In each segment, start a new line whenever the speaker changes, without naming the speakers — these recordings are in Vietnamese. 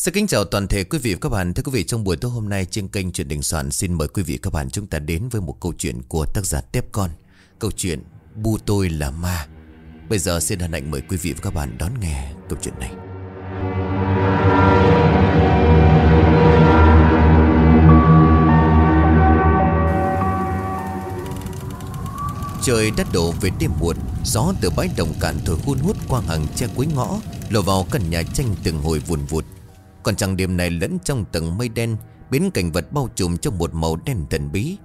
Xin kính chào toàn thể quý vị và các bạn. Thưa quý vị, trong buổi tối hôm nay trên kênh Chuyện Đình Soạn xin mời quý vị và các bạn chúng ta đến với một câu chuyện của tác giả Tép Con. Câu chuyện Bu Tôi Là Ma. Bây giờ xin hân hạnh mời quý vị và các bạn đón nghe câu chuyện này. Trời đã đổ về đêm muộn Gió từ bãi đồng cạn thổi hun hút qua hàng che cuối ngõ Lồ vào căn nhà tranh từng hồi vùn vụt còn chẳng đêm này lẫn trong tầng mây đen, Biến cảnh vật bao trùm trong một màu đen thần bí.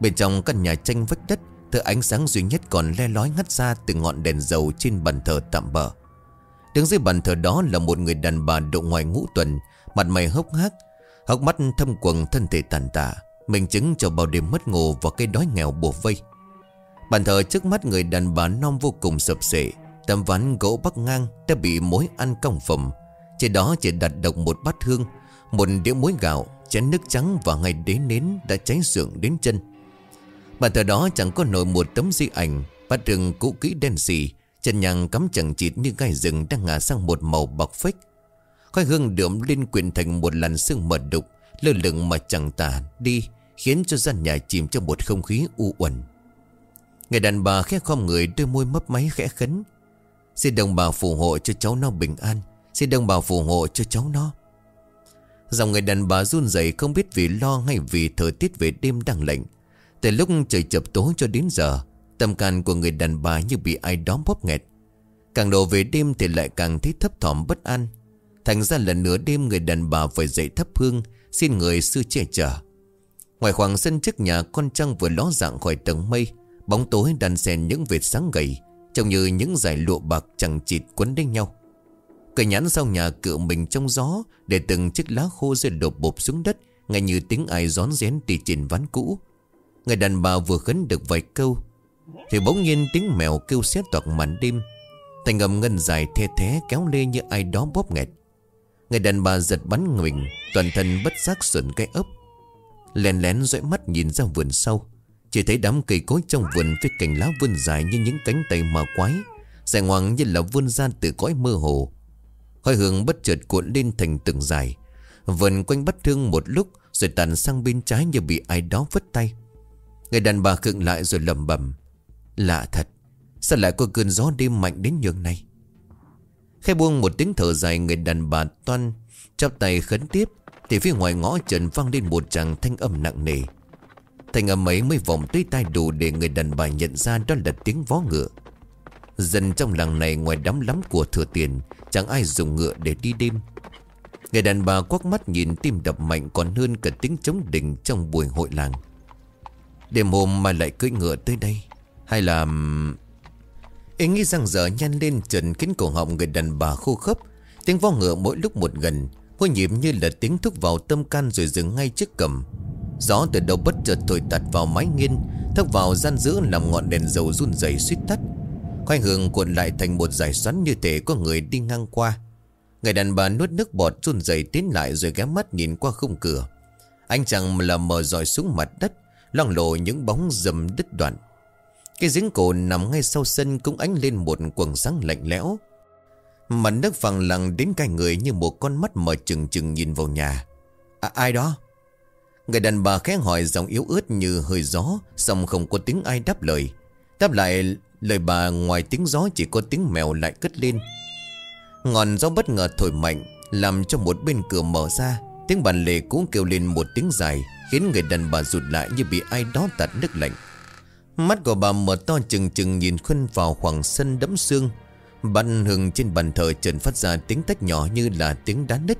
Bên trong căn nhà tranh vách đất, Thứ ánh sáng duy nhất còn le lói ngắt ra Từ ngọn đèn dầu trên bàn thờ tạm bờ Đứng dưới bàn thờ đó là một người đàn bà độ ngoài ngũ tuần, Mặt mày hốc hác, Hốc mắt thâm quầng, thân thể tàn tạ Mình chứng cho bao đêm mất ngủ Và cây đói nghèo bùa vây. Bàn thờ trước mắt người đàn bà non vô cùng sập sệ, Tấm ván gỗ bắc ngang đã bị mối ăn cong phẩm trên đó chỉ đặt độc một bát hương, Một đĩa muối gạo, Chén nước trắng và ngay đế nến đã cháy sượng đến chân. Bàn thờ đó chẳng có nổi một tấm di ảnh, Bát rừng cũ kỹ đen xì, Chân nhang cắm chẳng chịt như gai rừng đang ngả sang một màu bọc phách Khói hương đượm lên quyền thành một làn sương mờ đục, Lơ lửng mà chẳng tả đi, Khiến cho gian nhà chìm trong một không khí u uẩn. Người đàn bà khẽ khom người, đôi môi mấp máy khẽ khấn. Xin đồng bào phù hộ cho cháu nó bình an. Xin đồng bào phù hộ cho cháu nó. Dòng người đàn bà run rẩy không biết vì lo hay vì thời tiết về đêm đang lạnh. Từ lúc trời chập tối cho đến giờ, Tâm can của người đàn bà như bị ai đó bóp nghẹt. Càng đổ về đêm thì lại càng thấy thấp thỏm bất an. Thành ra lần nửa đêm người đàn bà phải dậy thấp hương, Xin người sư che chở. Ngoài khoảng sân trước nhà, con trăng vừa ló dạng khỏi tầng mây. Bóng tối đan xen những vệt sáng gầy, Trông như những dải lụa bạc chẳng chịt quấn đến nhau. Cây nhãn sau nhà cựa mình trong gió, Để từng chiếc lá khô rơi đột bộp xuống đất Ngay như tiếng ai gión rén tì trên ván cũ. Người đàn bà vừa khấn được vài câu, Thì bỗng nhiên tiếng mèo kêu xét toạc màn đêm. Thành ngầm ngân dài thê thế kéo lê như ai đó bóp nghẹt. Người đàn bà giật bắn mình Toàn thân bất giác sườn cái ấp Lén lén dõi mắt nhìn ra vườn sau, chỉ thấy đám cây cối trong vườn với cành lá vươn dài như những cánh tay ma quái, Dài ngoằng như là vươn ra từ cõi mơ hồ. Khói hương bất chợt cuộn lên thành từng dài vần quanh bắt thương một lúc, Rồi tàn sang bên trái như bị ai đó vứt tay. Người đàn bà khựng lại rồi lầm bầm Lạ thật, Sao lại có cơn gió đêm mạnh đến nhường này? Khai buông một tiếng thở dài, Người đàn bà toan Chắp tay khấn tiếp, Thì phía ngoài ngõ trần vang lên một tràng thanh âm nặng nề. Thanh âm ấy mới vòng tới tai đủ để người đàn bà nhận ra đó là tiếng vó ngựa. Dân trong làng này ngoài đám lắm của thừa tiền, chẳng ai dùng ngựa để đi đêm. Người đàn bà quắc mắt nhìn tim đập mạnh còn hơn cả tiếng chống đình trong buổi hội làng. Đêm hôm mà lại cưỡi ngựa tới đây. Hay là... Ý nghĩ rằng giờ nhanh lên trần khiến cổ họng người đàn bà khô khớp Tiếng vó ngựa mỗi lúc một gần, mỗi nhịp như là tiếng thúc vào tâm can rồi dừng ngay trước cầm. Gió từ đầu bất chợt thổi tạt vào mái nghiên Thốc vào gian giữ làm ngọn đèn dầu run rẩy suýt tắt Khoai hương cuộn lại thành một giải xoắn như thể có người đi ngang qua. Người đàn bà nuốt nước bọt run rẩy tiến lại rồi ghé mắt nhìn qua khung cửa. Anh chàng là mờ dòi xuống mặt đất Loang lộ những bóng dầm đứt đoạn. Cái giếng cổ nằm ngay sau sân cũng ánh lên một quầng sáng lạnh lẽo. Mặt nước phẳng lặng đến cạnh người như một con mắt mở trừng trừng nhìn vào nhà. À, Ai đó? Người đàn bà khẽ hỏi giọng yếu ớt như hơi gió Xong không có tiếng ai đáp lời. Đáp lại lời bà ngoài tiếng gió chỉ có tiếng mèo lại cất lên. Ngọn gió bất ngờ thổi mạnh, Làm cho một bên cửa mở ra. Tiếng bàn lề cũng kêu lên một tiếng dài, Khiến người đàn bà rụt lại như bị ai đó tạt nước lạnh. Mắt của bà mở to chừng chừng nhìn khuân vào khoảng sân đẫm xương Bàn hương trên bàn thờ trần phát ra tiếng tách nhỏ như là tiếng đá nứt.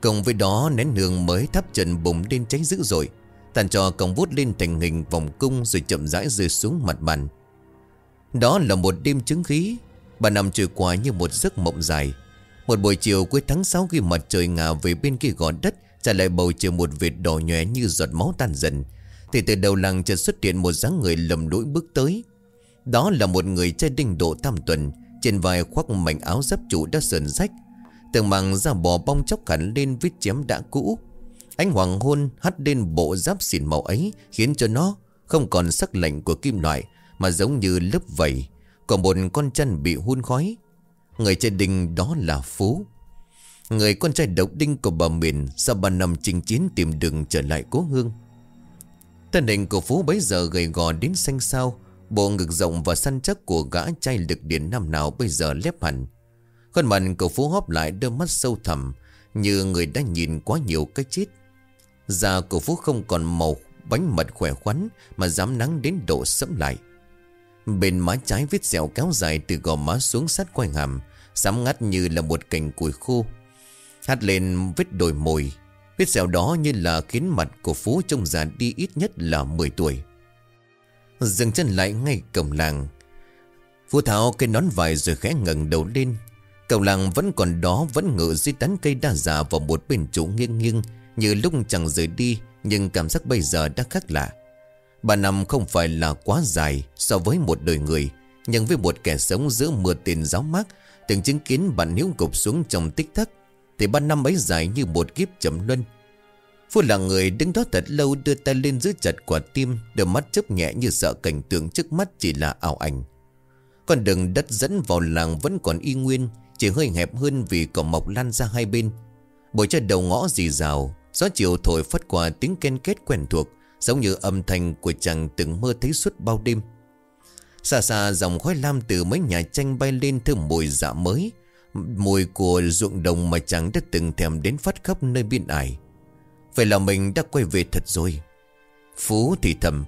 Cộng với đó, nén hương mới thắp trần bùng lên cháy dữ dội, Tàn trò còng vút lên thành hình vòng cung Rồi chậm rãi rơi xuống mặt bàn. Đó là một đêm chứng khí. Bà nằm trôi qua như một giấc mộng dài. Một buổi chiều cuối tháng 6 khi mặt trời ngả về bên kia gò đất, Trả lại bầu trời một vệt đỏ nhòe như giọt máu tan dần. Thì từ đầu làng chợt xuất hiện một dáng người lầm lũi bước tới. Đó là một người trai đinh độ tam tuần, Trên vai khoác mảnh áo giáp trụ đã sờn rách. Tường màng da bò bong chóc hẳn lên vết chém đã cũ. Ánh hoàng hôn hắt lên bộ giáp xỉn màu ấy Khiến cho nó không còn sắc lạnh của kim loại mà giống như lớp vầy Còn một con chân bị hun khói. Người trên đình đó là Phú. Người con trai độc đinh của bà Miền Sau ba năm chinh chiến tìm đường trở lại cố hương. Thân hình của Phú bấy giờ gầy gò đến xanh sao Bộ ngực rộng và săn chắc của gã trai lực điển năm nào bây giờ lép hẳn. Khuôn mặt của Phú hóp lại đôi mắt sâu thẳm, Như người đã nhìn quá nhiều cái chết. Da của Phú không còn màu bánh mật khỏe khoắn Mà dám nắng đến độ sẫm lại. Bên má trái vết sẹo kéo dài từ gò má xuống sát quanh hàm, Sám ngắt như là một cành củi khô. Hát lên vết đồi mồi. Vết sẹo đó như là khiến mặt của Phú trông già đi ít nhất là 10 tuổi. Dừng chân lại ngay cổng làng. Phú tháo cây nón vải rồi khẽ ngẩng đầu lên. Cổng làng vẫn còn đó, Vẫn ngự dưới tán cây đa già vào một bên chỗ nghiêng nghiêng, Như lúc chẳng rời đi, Nhưng cảm giác bây giờ đã khác lạ. Ba năm không phải là quá dài So với một đời người, Nhưng với một kẻ sống giữa mưa tiền giáo mát, Từng chứng kiến bạn hiếu gục xuống trong tích tắc Thì ba năm ấy dài như một kiếp chậm luân. Phu là người đứng đó thật lâu đưa tay lên giữ chặt quả tim, Đôi mắt chớp nhẹ như sợ cảnh tượng trước mắt chỉ là ảo ảnh. Con đường đất dẫn vào làng vẫn còn y nguyên, Chỉ hơi hẹp hơn vì cỏ mọc lan ra hai bên. Bồi cho đầu ngõ dì rào, Gió chiều thổi phất qua tiếng ken kết quen thuộc Giống như âm thanh của chàng từng mơ thấy suốt bao đêm. Xa xa dòng khói lam từ mấy nhà tranh bay lên thơm mùi dạ mới, Mùi của ruộng đồng mà chàng đã từng thèm đến phát khắp nơi biên ải. Vậy là mình đã quay về thật rồi. Phú thì thầm,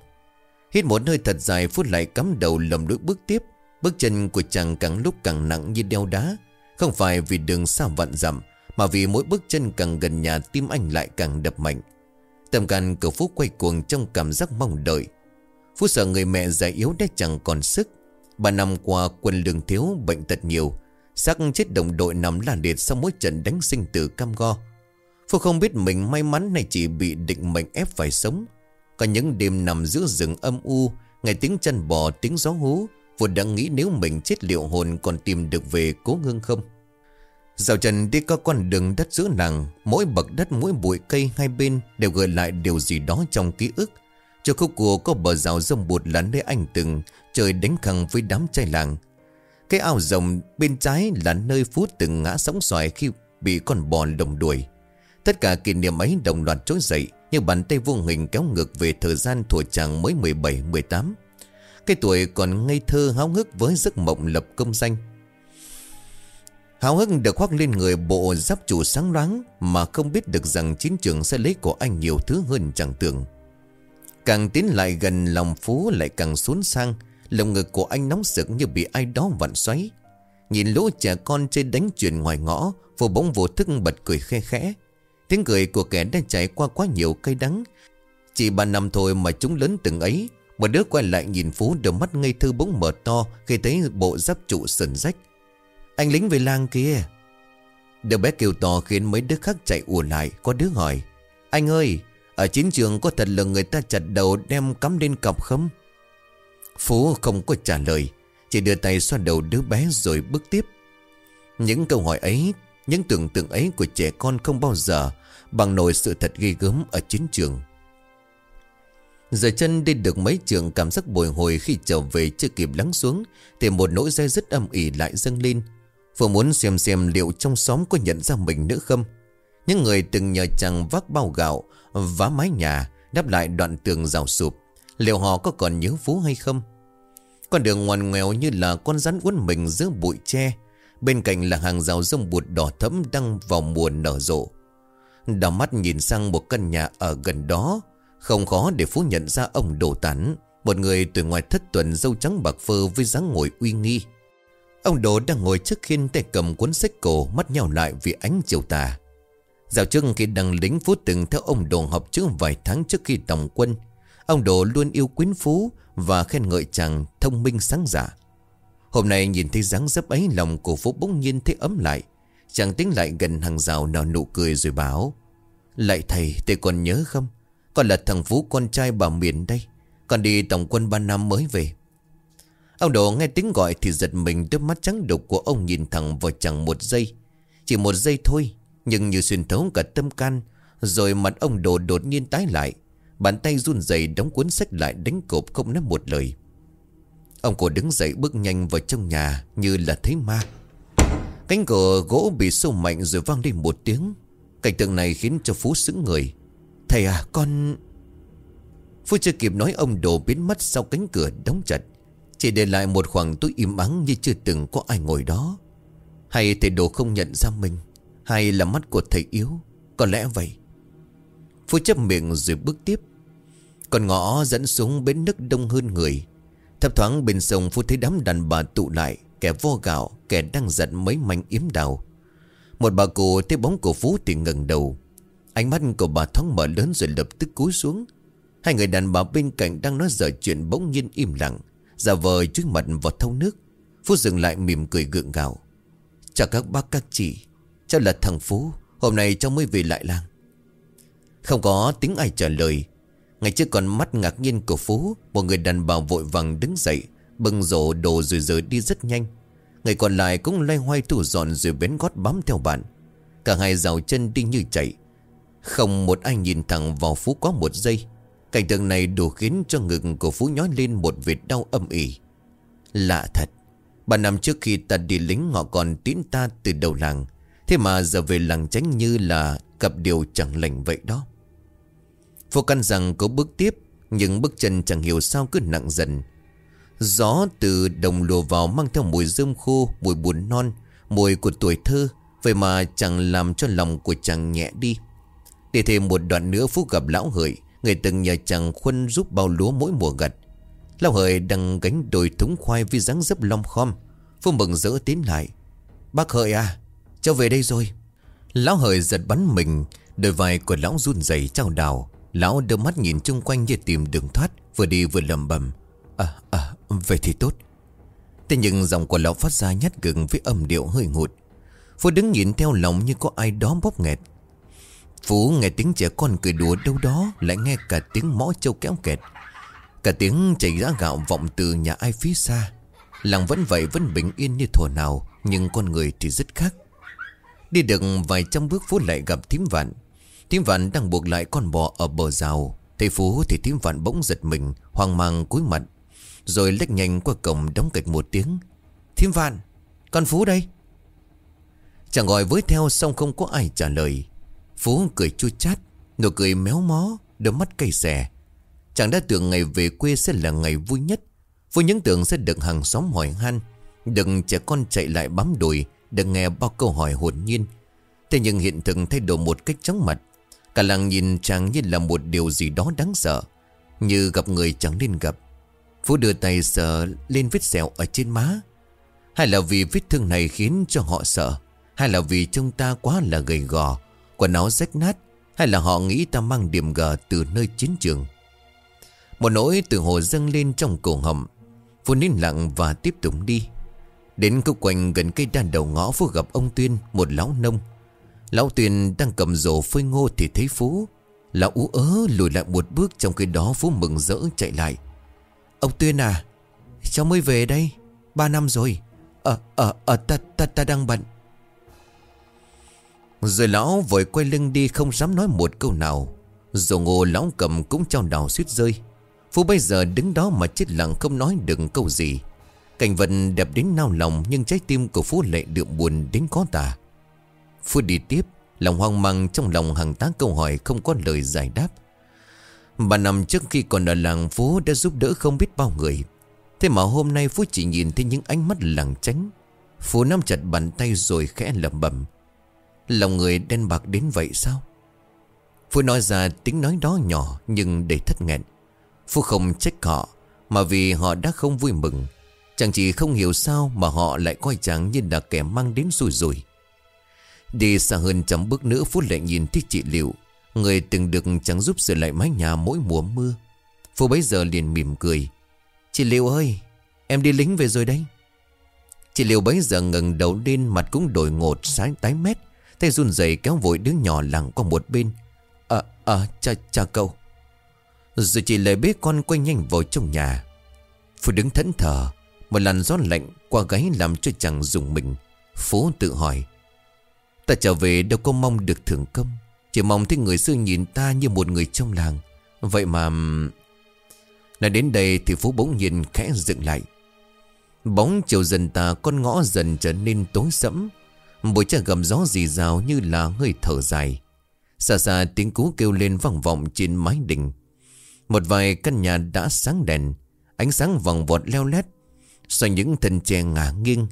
Hít một hơi thật dài Phú lại cắm đầu lầm lũi bước tiếp. Bước chân của chàng càng lúc càng nặng như đeo đá. Không phải vì đường xa vạn dặm, Mà vì mỗi bước chân càng gần nhà Tim anh lại càng đập mạnh. Tâm can cửa Phú quay cuồng trong cảm giác mong đợi. Phú sợ người mẹ già yếu đã chẳng còn sức. Ba năm qua, quân lương thiếu, Bệnh tật nhiều. Xác chết đồng đội nằm la liệt Sau mỗi trận đánh sinh tử cam go. Phú không biết mình may mắn này chỉ bị định mệnh ép phải sống. Có những đêm nằm giữa rừng âm u Ngày tiếng chân bò, tiếng gió hú Phú đang nghĩ nếu mình chết liệu hồn Còn tìm được về cố hương không? Dạo trần đi qua con đường đất giữa nàng Mỗi bậc đất, mỗi bụi cây hai bên Đều gợi lại điều gì đó trong ký ức. Cho khúc cua có bờ rào rông bụt là nơi anh từng, Trời đánh khăng với đám trai làng. Cái ao rồng bên trái là nơi Phú từng ngã sóng xoài Khi bị con bò đồng đuổi. Tất cả kỷ niệm ấy đồng loạt trỗi dậy, Như bàn tay vô hình kéo ngược về thời gian thuở chàng mới 17-18 Cái tuổi còn ngây thơ háo hức với giấc mộng lập công danh. Hào hức được khoác lên người bộ giáp chủ sáng loáng Mà không biết được rằng chiến trường sẽ lấy của anh nhiều thứ hơn chẳng tưởng. Càng tiến lại gần, lòng phú lại càng xuống sang, Lồng ngực của anh nóng sực như bị ai đó vặn xoáy. Nhìn lũ trẻ con trên đánh chuyển ngoài ngõ, Vô bóng vô thức bật cười khe khẽ. Tiếng cười của kẻ đã trải qua quá nhiều cây đắng. Chỉ ba năm thôi mà chúng lớn từng ấy, Một đứa quay lại nhìn Phú đôi mắt ngây thơ bỗng mở to Khi thấy bộ giáp trụ sần rách. Anh lính về làng kia Đứa bé kêu to khiến mấy đứa khác chạy ùa lại, Có đứa hỏi, Anh ơi, Ở chiến trường có thật là người ta chặt đầu đem cắm lên cọc không? Phú không có trả lời, Chỉ đưa tay xoa đầu đứa bé rồi bước tiếp. Những câu hỏi ấy, Những tưởng tượng ấy của trẻ con không bao giờ Bằng nổi sự thật ghi gớm ở chiến trường. Giờ chân đi được mấy trường, cảm giác bồi hồi khi trở về chưa kịp lắng xuống, Thì một nỗi dây dứt âm ỉ lại dâng lên. Vừa muốn xem xem liệu trong xóm có nhận ra mình nữa không? Những người từng nhờ chàng vác bao gạo, Vá mái nhà, Đáp lại đoạn tường rào sụp. Liệu họ có còn nhớ Phú hay không? Con đường ngoằn ngoèo như là con rắn uốn mình giữa bụi tre. Bên cạnh là hàng rào rông bụt đỏ thẫm đang vào mùa nở rộ. Đào mắt nhìn sang một căn nhà ở gần đó. Không khó để Phú nhận ra ông Đồ Tán, Một người tuổi ngoài thất tuần dâu trắng bạc phơ với dáng ngồi uy nghi. Ông Đồ đang ngồi trước khiên tay cầm cuốn sách cổ, Mắt nhau lại vì ánh chiều tà. Dạo trước khi đăng lính Phú từng theo ông Đồ học chữ vài tháng trước khi tổng quân, Ông Đồ luôn yêu quyến Phú Và khen ngợi chàng thông minh sáng giả Hôm nay nhìn thấy dáng dấp ấy, Lòng của Phú bỗng nhiên thấy ấm lại. Chàng tính lại gần hàng rào nở nụ cười rồi bảo, Lại thầy thầy còn nhớ không? Con là thằng Phú con trai bà miền đây. Con đi tổng quân 3 năm mới về. Ông Đồ nghe tiếng gọi thì giật mình đôi mắt trắng đục của ông nhìn thẳng vào chẳng một giây. Chỉ một giây thôi, nhưng như xuyên thấu cả tâm can. Rồi mặt ông Đồ đột nhiên tái lại. Bàn tay run rẩy đóng cuốn sách lại đánh cộp không nói một lời. Ông cổ đứng dậy bước nhanh vào trong nhà như là thấy ma. Cánh cửa gỗ bị sâu mạnh rồi vang lên một tiếng Cảnh tượng này khiến cho Phú sững người Thầy à con Phú chưa kịp nói ông đồ biến mất sau cánh cửa đóng chặt chỉ để lại một khoảng tối im ắng như chưa từng có ai ngồi đó. Hay thầy đồ không nhận ra mình, Hay là mắt của thầy yếu, Có lẽ vậy. Phú chấp miệng rồi bước tiếp. Còn ngõ dẫn xuống bến nước đông hơn người. Thấp thoáng bên sông, Phú thấy đám đàn bà tụ lại, Kẻ vo gạo, Kẻ đang giận mấy mảnh yếm đào. Một bà cụ thấy bóng của Phú thì ngẩng đầu. Ánh mắt của bà thoáng mở lớn rồi lập tức cúi xuống. Hai người đàn bà bên cạnh đang nói dở chuyện bỗng nhiên im lặng. Giả vờ trước mặt vào thau nước Phú dừng lại mỉm cười gượng gạo. Chào các bác, các chị. Cháu là thằng Phú, Hôm nay cháu mới về lại làng Không có tiếng ai trả lời. Ngay trước còn mắt ngạc nhiên của Phú, Một người đàn bà vội vàng đứng dậy, Bưng rổ đồ rồi rời đi rất nhanh. Người còn lại cũng loay hoay thủ dọn rồi bén gót bám theo bạn. Cả hai rào chân đi như chạy. Không một ai nhìn thẳng vào Phú có một giây. Cảnh tượng này đủ khiến cho ngực của Phú nhói lên một vệt đau âm ỉ Lạ thật Bà năm trước khi ta đi lính họ còn tín ta từ đầu làng Thế mà giờ về làng tránh như là gặp điều chẳng lành vậy đó Phú căn rằng có bước tiếp Nhưng bước chân chẳng hiểu sao cứ nặng dần Gió từ đồng lùa vào mang theo mùi rơm khô, mùi buồn non, mùi của tuổi thơ. Vậy mà chẳng làm cho lòng của chàng nhẹ đi. Để thêm một đoạn nữa Phú gặp lão hợi, người từng nhờ chàng khuân giúp bao lúa mỗi mùa gặt. Lão hời đang gánh đồi thúng khoai với dáng dấp long khom. Phương mừng rỡ tiến lại. Bác hợi à, cháu về đây rồi. Lão hời giật bắn mình, đôi vai của lão run rẩy trao đảo. Lão đưa mắt nhìn chung quanh như tìm đường thoát, vừa đi vừa lầm bầm. À, à, vậy thì tốt Thế nhưng giọng của lão phát ra nhát gừng với âm điệu hơi ngụt Phú đứng nhìn theo lòng như có ai đó bóp nghẹt Phú nghe tiếng trẻ con cười đùa đâu đó, Lại nghe cả tiếng mõ châu kéo kẹt. Cả tiếng chảy ra gạo vọng từ nhà ai phía xa. Làng vẫn vậy, vẫn bình yên như thuở nào, Nhưng con người thì rất khác. Đi được vài trăm bước, Phú lại gặp thím vạn. Thím vạn đang buộc lại con bò ở bờ rào. Thấy Phú thì thím vạn bỗng giật mình, Hoang mang cúi mặt, rồi lách nhanh qua cổng đóng cạch một tiếng. Thím vạn, Con Phú đây. Chàng gọi với theo xong không có ai trả lời. Phú cười chua chát, Nụ cười méo mó, Đôi mắt cay xè. Chàng đã tưởng ngày về quê sẽ là ngày vui nhất. Với những tưởng sẽ được hàng xóm hỏi han Đừng trẻ con chạy lại bám đùi Đừng nghe bao câu hỏi hồn nhiên. Thế nhưng hiện thực thay đổi một cách chóng mặt. Cả làng nhìn chàng như là một điều gì đó đáng sợ, Như gặp người chẳng nên gặp. Phú đưa tay sờ lên vết sẹo ở trên má. Hay là vì vết thương này khiến cho họ sợ, Hay là vì trông ta quá là gầy gò Quần áo rách nát Hay là họ nghĩ ta mang điểm gờ từ nơi chiến trường? Một nỗi từ hồ dâng lên trong cổ họng. Phú nín lặng và tiếp tục đi. Đến câu quanh gần cây đàn đầu ngõ Phú gặp ông Tuyên, Một lão nông. Lão Tuyên đang cầm rổ phơi ngô thì thấy Phú. Lão ú ớ, lùi lại một bước Trong khi đó Phú mừng rỡ chạy lại. Ông Tuyên à Cháu mới về đây, Ba năm rồi. Ờ ờ ờ ta ta ta đang bận. Rồi lão vội quay lưng đi không dám nói một câu nào. Dù ngô lão cầm cũng trao đào suýt rơi. Phú bây giờ đứng đó mà chết lặng không nói được câu gì. Cảnh vật đẹp đến nao lòng Nhưng trái tim của Phú lại đượm buồn đến có tà Phú đi tiếp, Lòng hoang mang trong lòng hàng tá câu hỏi Không có lời giải đáp. Bà nằm trước khi còn ở làng Phú đã giúp đỡ không biết bao người. Thế mà hôm nay Phú chỉ nhìn thấy những ánh mắt làng tránh. Phú nắm chặt bàn tay rồi khẽ lẩm bẩm. Lòng người đen bạc đến vậy sao? Phu nói ra tiếng nói đó nhỏ nhưng đầy thất nghẹn. Phu không trách họ, Mà vì họ đã không vui mừng. Chẳng chỉ không hiểu sao mà họ lại coi chàng như là kẻ mang đến rủi rủi Đi xa hơn trăm bước nữa Phú lại nhìn thấy chị Liệu Người từng được chẳng giúp sửa lại mái nhà mỗi mùa mưa. Phú bấy giờ liền mỉm cười. Chị Liệu ơi, Em đi lính về rồi đấy. Chị Liệu bấy giờ ngẩng đầu lên, Mặt cũng đổi ngột, sáng tái mét. Tay run rẩy kéo vội đứa nhỏ lặng qua một bên. Ờ ờ cha cha cậu. Rồi chị lệ bế con quay nhanh vào trong nhà. Phú đứng thẫn thờ, Một làn gió lạnh qua gáy làm cho chàng dùng mình. Phú tự hỏi, Ta trở về đâu có mong được thưởng công chỉ mong thấy người xưa nhìn ta như một người trong làng. Vậy mà Nói đến đây thì Phú bỗng nhiên khẽ dựng lại. Bóng chiều dần tà, con ngõ dần trở nên tối sẫm. Bụi trời gầm gió rì rào như là hơi thở dài Xa xa tiếng cú kêu lên vang vọng trên mái đình Một vài căn nhà đã sáng đèn, Ánh sáng vòng vọt leo lét Xoay những thân tre ngả nghiêng,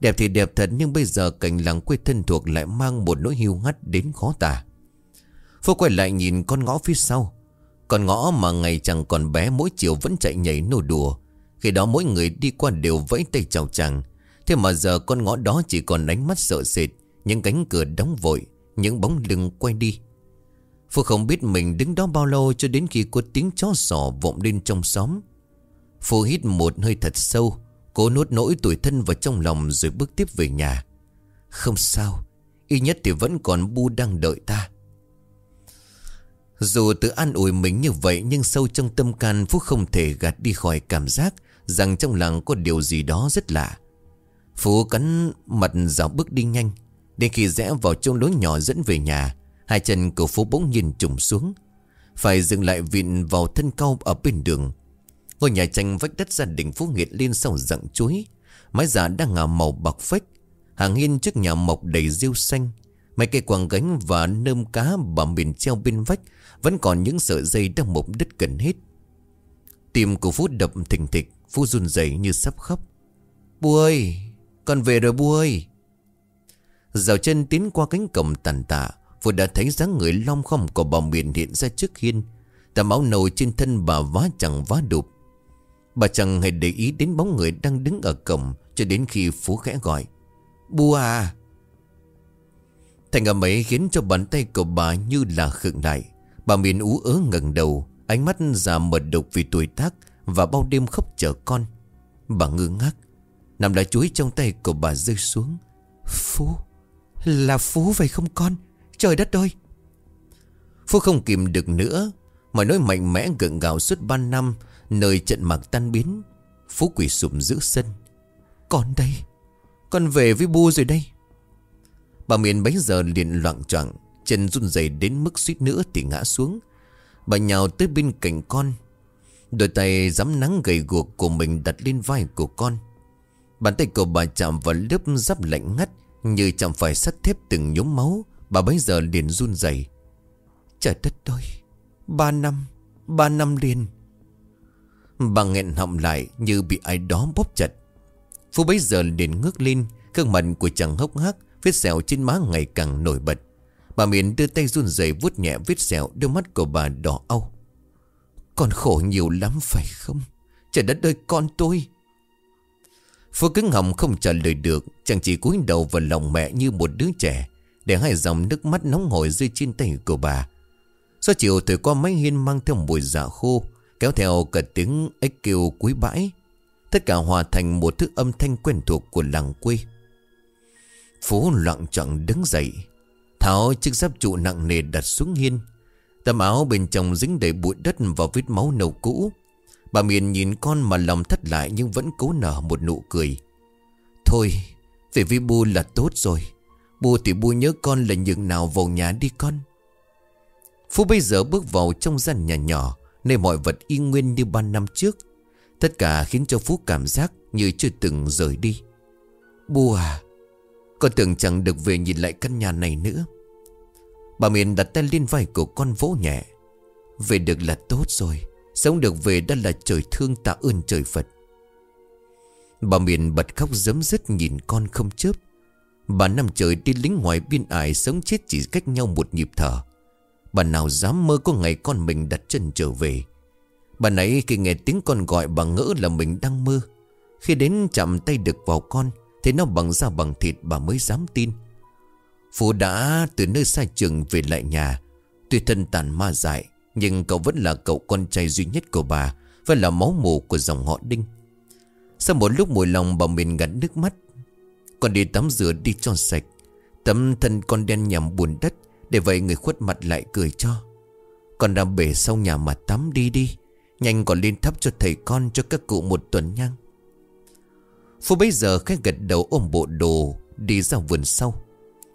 Đẹp thì đẹp thật nhưng bây giờ cảnh làng quê thân thuộc lại mang một nỗi hiu hắt đến khó tả. Phú quay lại nhìn con ngõ phía sau. Con ngõ mà ngày chẳng còn bé, mỗi chiều vẫn chạy nhảy nô đùa. Khi đó mỗi người đi qua đều vẫy tay chào chàng. Thế mà giờ con ngõ đó chỉ còn ánh mắt sợ sệt. Những cánh cửa đóng vội. Những bóng lưng quay đi. Phú không biết mình đứng đó bao lâu cho đến khi có tiếng chó sỏ vọng lên trong xóm. Phú hít một hơi thật sâu. Cố nuốt nỗi tuổi thân vào trong lòng rồi bước tiếp về nhà. Không sao. Y nhất thì vẫn còn Bu đang đợi ta. Dù tự an ủi mình như vậy, nhưng sâu trong tâm can, Phúc không thể gạt đi khỏi cảm giác rằng trong làng có điều gì đó rất lạ. Phú cắn mặt dạo bước đi nhanh. Đến khi rẽ vào trong lối nhỏ dẫn về nhà, hai chân của Phú bỗng nhìn trùng xuống. Phải dừng lại vịn vào thân cao ở bên đường. Ngôi nhà tranh vách đất gia đình Phú Nghiệt lên sau rặng chuối. Mái giả đang ngả màu bạc phách. Hàng hiên trước nhà mọc đầy rêu xanh. Mấy cây quàng gánh và nơm cá bà miền treo bên vách vẫn còn những sợi dây đang mục đứt gần hết. Tim của Phú đập thình thịch, Phú run rẩy như sắp khóc. Bố ơi, con về rồi Bu ơi. Dạo chân tiến qua cánh cổng tàn tạ, Phú đã thấy dáng người long không của bà miền hiện ra trước hiên. Tà máu nâu trên thân bà vá chẳng vá đục. Bà chẳng hề để ý đến bóng người đang đứng ở cổng cho đến khi Phú khẽ gọi. Bu à! Thành âm ấy khiến cho bàn tay của bà như là khựng lại. Bà miền ú ớ ngẩng đầu Ánh mắt già mật độc vì tuổi tác Và bao đêm khóc chờ con Bà ngơ ngác Nằm lá chuối trong tay của bà rơi xuống. Phú, Là Phú vậy không con? Trời đất ơi! Phú không kìm được nữa. Mọi nỗi mạnh mẽ gượng gạo suốt ban năm, Nơi trận mạc tan biến, Phú quỷ sụm giữa sân. Con đây, Con về với bu rồi đây. Bà miền bấy giờ liền loạn trọng Chân run rẩy đến mức suýt nữa thì ngã xuống. Bà nhào tới bên cạnh con, Đôi tay dám nắng gầy guộc của mình đặt lên vai của con. Bàn tay của bà chạm vào lớp giáp lạnh ngắt, Như chạm phải sắt thép từng nhốm máu. Bà bấy giờ liền run rẩy. Trời đất ơi, Ba năm Ba năm liền. Bà nghẹn họng lại như bị ai đó bóp chặt. Phú bấy giờ liền ngước lên, Gương mặt của chàng hốc hác, Vết sẹo trên má ngày càng nổi bật. Bà Miền đưa tay run rẩy vuốt nhẹ vết sẹo, Đôi mắt của bà đỏ au. Con khổ nhiều lắm phải không? Trời đất ơi, con tôi! Phú cứng họng không trả lời được, Chàng chỉ cúi đầu vào lòng mẹ như một đứa trẻ, Để hai dòng nước mắt nóng hổi rơi trên tay của bà. Sau chiều thổi qua máy hiên mang theo mùi dạ khô, Kéo theo cả tiếng ếch kêu cuối bãi. Tất cả hòa thành một thức âm thanh quen thuộc của làng quê. Phú loạn trọng đứng dậy, Tháo chiếc giáp trụ nặng nề đặt xuống hiên. Tấm áo bên trong dính đầy bụi đất và vết máu nâu cũ. Bà Miền nhìn con mà lòng thất lại nhưng vẫn cố nở một nụ cười. Thôi, Về với Bu là tốt rồi. Bu thì Bu nhớ con là những nào vào nhà đi con. Phú bây giờ bước vào trong gian nhà nhỏ, Nơi mọi vật y nguyên như ban năm trước. Tất cả khiến cho Phú cảm giác như chưa từng rời đi. Bu à con tưởng chẳng được về nhìn lại căn nhà này nữa. Bà Miền đặt tay lên vai của con vỗ nhẹ. Về được là tốt rồi. Sống được về đã là trời thương tạ ơn trời Phật. Bà Miền bật khóc giấm dứt nhìn con không chớp. Bà năm trời đi lính ngoài biên ải Sống chết chỉ cách nhau một nhịp thở. Bà nào dám mơ có ngày con mình đặt chân trở về. Bà nãy khi nghe tiếng con gọi bà ngỡ là mình đang mơ. Khi đến chạm tay được vào con Thế nó bằng da bằng thịt bà mới dám tin. Phú đã từ nơi xa trường về lại nhà, Tuy thân tàn ma dại nhưng cậu vẫn là cậu con trai duy nhất của bà Và là máu mù của dòng họ Đinh. Sau một lúc mùi lòng bà mình gắn nước mắt, Con đi tắm rửa đi cho sạch, Tấm thân con đen nhằm buồn đất Để vậy người khuất mặt lại cười cho. Con ra bể sau nhà mà tắm đi đi, Nhanh còn lên thắp cho thầy con cho các cụ một tuần nhang. Phú bấy giờ khẽ gật đầu ôm bộ đồ Đi ra vườn sau.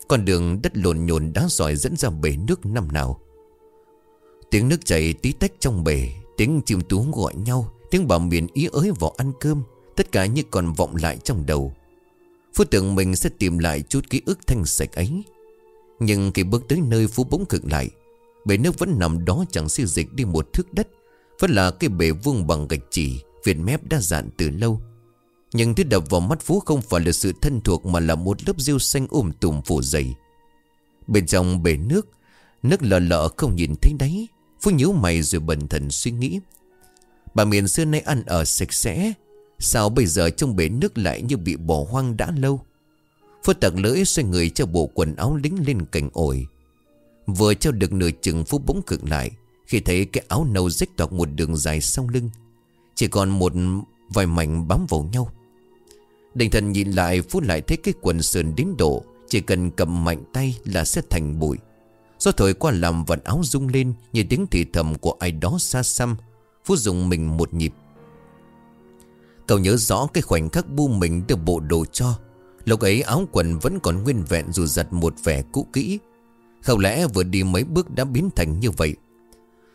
Con đường đất lộn nhồn đá giỏi dẫn ra bể nước năm nào. Tiếng nước chảy tí tách trong bể, Tiếng chim tú gọi nhau, Tiếng bà miền ý ới vào ăn cơm, Tất cả như còn vọng lại trong đầu. Phú tưởng mình sẽ tìm lại chút ký ức thanh sạch ấy. Nhưng khi bước tới nơi Phú bỗng cực lại, Bể nước vẫn nằm đó chẳng siêu dịch đi một thước đất, Vẫn là cái bể vuông bằng gạch chỉ Việt mép đã dạn từ lâu. Nhưng thứ đập vào mắt Phú không phải là sự thân thuộc Mà là một lớp rêu xanh ôm tùm phủ dày. Bên trong bể nước Nước lờ lợ không nhìn thấy đáy Phú nhíu mày rồi bần thần suy nghĩ. Bà miền xưa nay ăn ở sạch sẽ, Sao bây giờ trong bể nước lại như bị bỏ hoang đã lâu? Phú tặc lưỡi xoay người cho bộ quần áo lính lên cành ổi. Vừa treo được nửa chừng, Phú bỗng cực lại, Khi thấy cái áo nâu rách toạc một đường dài sau lưng. Chỉ còn một vài mảnh bám vào nhau. Đình thần nhìn lại, Phú lại thấy cái quần sườn đến độ, Chỉ cần cầm mạnh tay là sẽ thành bụi. Gió thổi qua làm vạt áo rung lên Như tiếng thì thầm của ai đó xa xăm, Phú dùng mình một nhịp. Cậu nhớ rõ cái khoảnh khắc bu mình được bộ đồ cho. Lúc ấy áo quần vẫn còn nguyên vẹn dù giật một vẻ cũ kỹ. Không lẽ vừa đi mấy bước đã biến thành như vậy?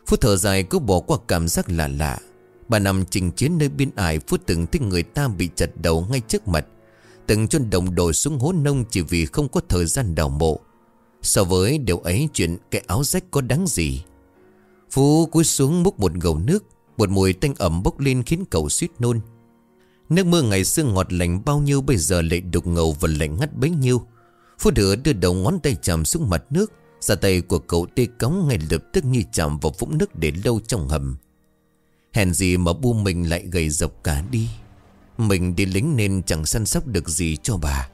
Phút thở dài cứ bỏ qua cảm giác lạ lạ. Bà nằm trình chiến nơi biên ải Phút từng thấy người ta bị chặt đầu ngay trước mặt. Từng chôn đồng đồi xuống hố nông Chỉ vì không có thời gian đào mộ. So với điều ấy chuyện cái áo rách có đáng gì? Phú cúi xuống múc một gầu nước, Một mùi tanh ẩm bốc lên khiến cậu suýt nôn. Nước mưa ngày xưa ngọt lành bao nhiêu, Bây giờ lại đục ngầu và lạnh ngắt bấy nhiêu. Phú đứa đưa đầu ngón tay chạm xuống mặt nước Giả tay của cậu tê cống ngay lập tức như chạm vào vũng nước để lâu trong hầm. Hèn gì mà bu mình lại gầy dọc cả đi. Mình đi lính nên chẳng săn sóc được gì cho bà.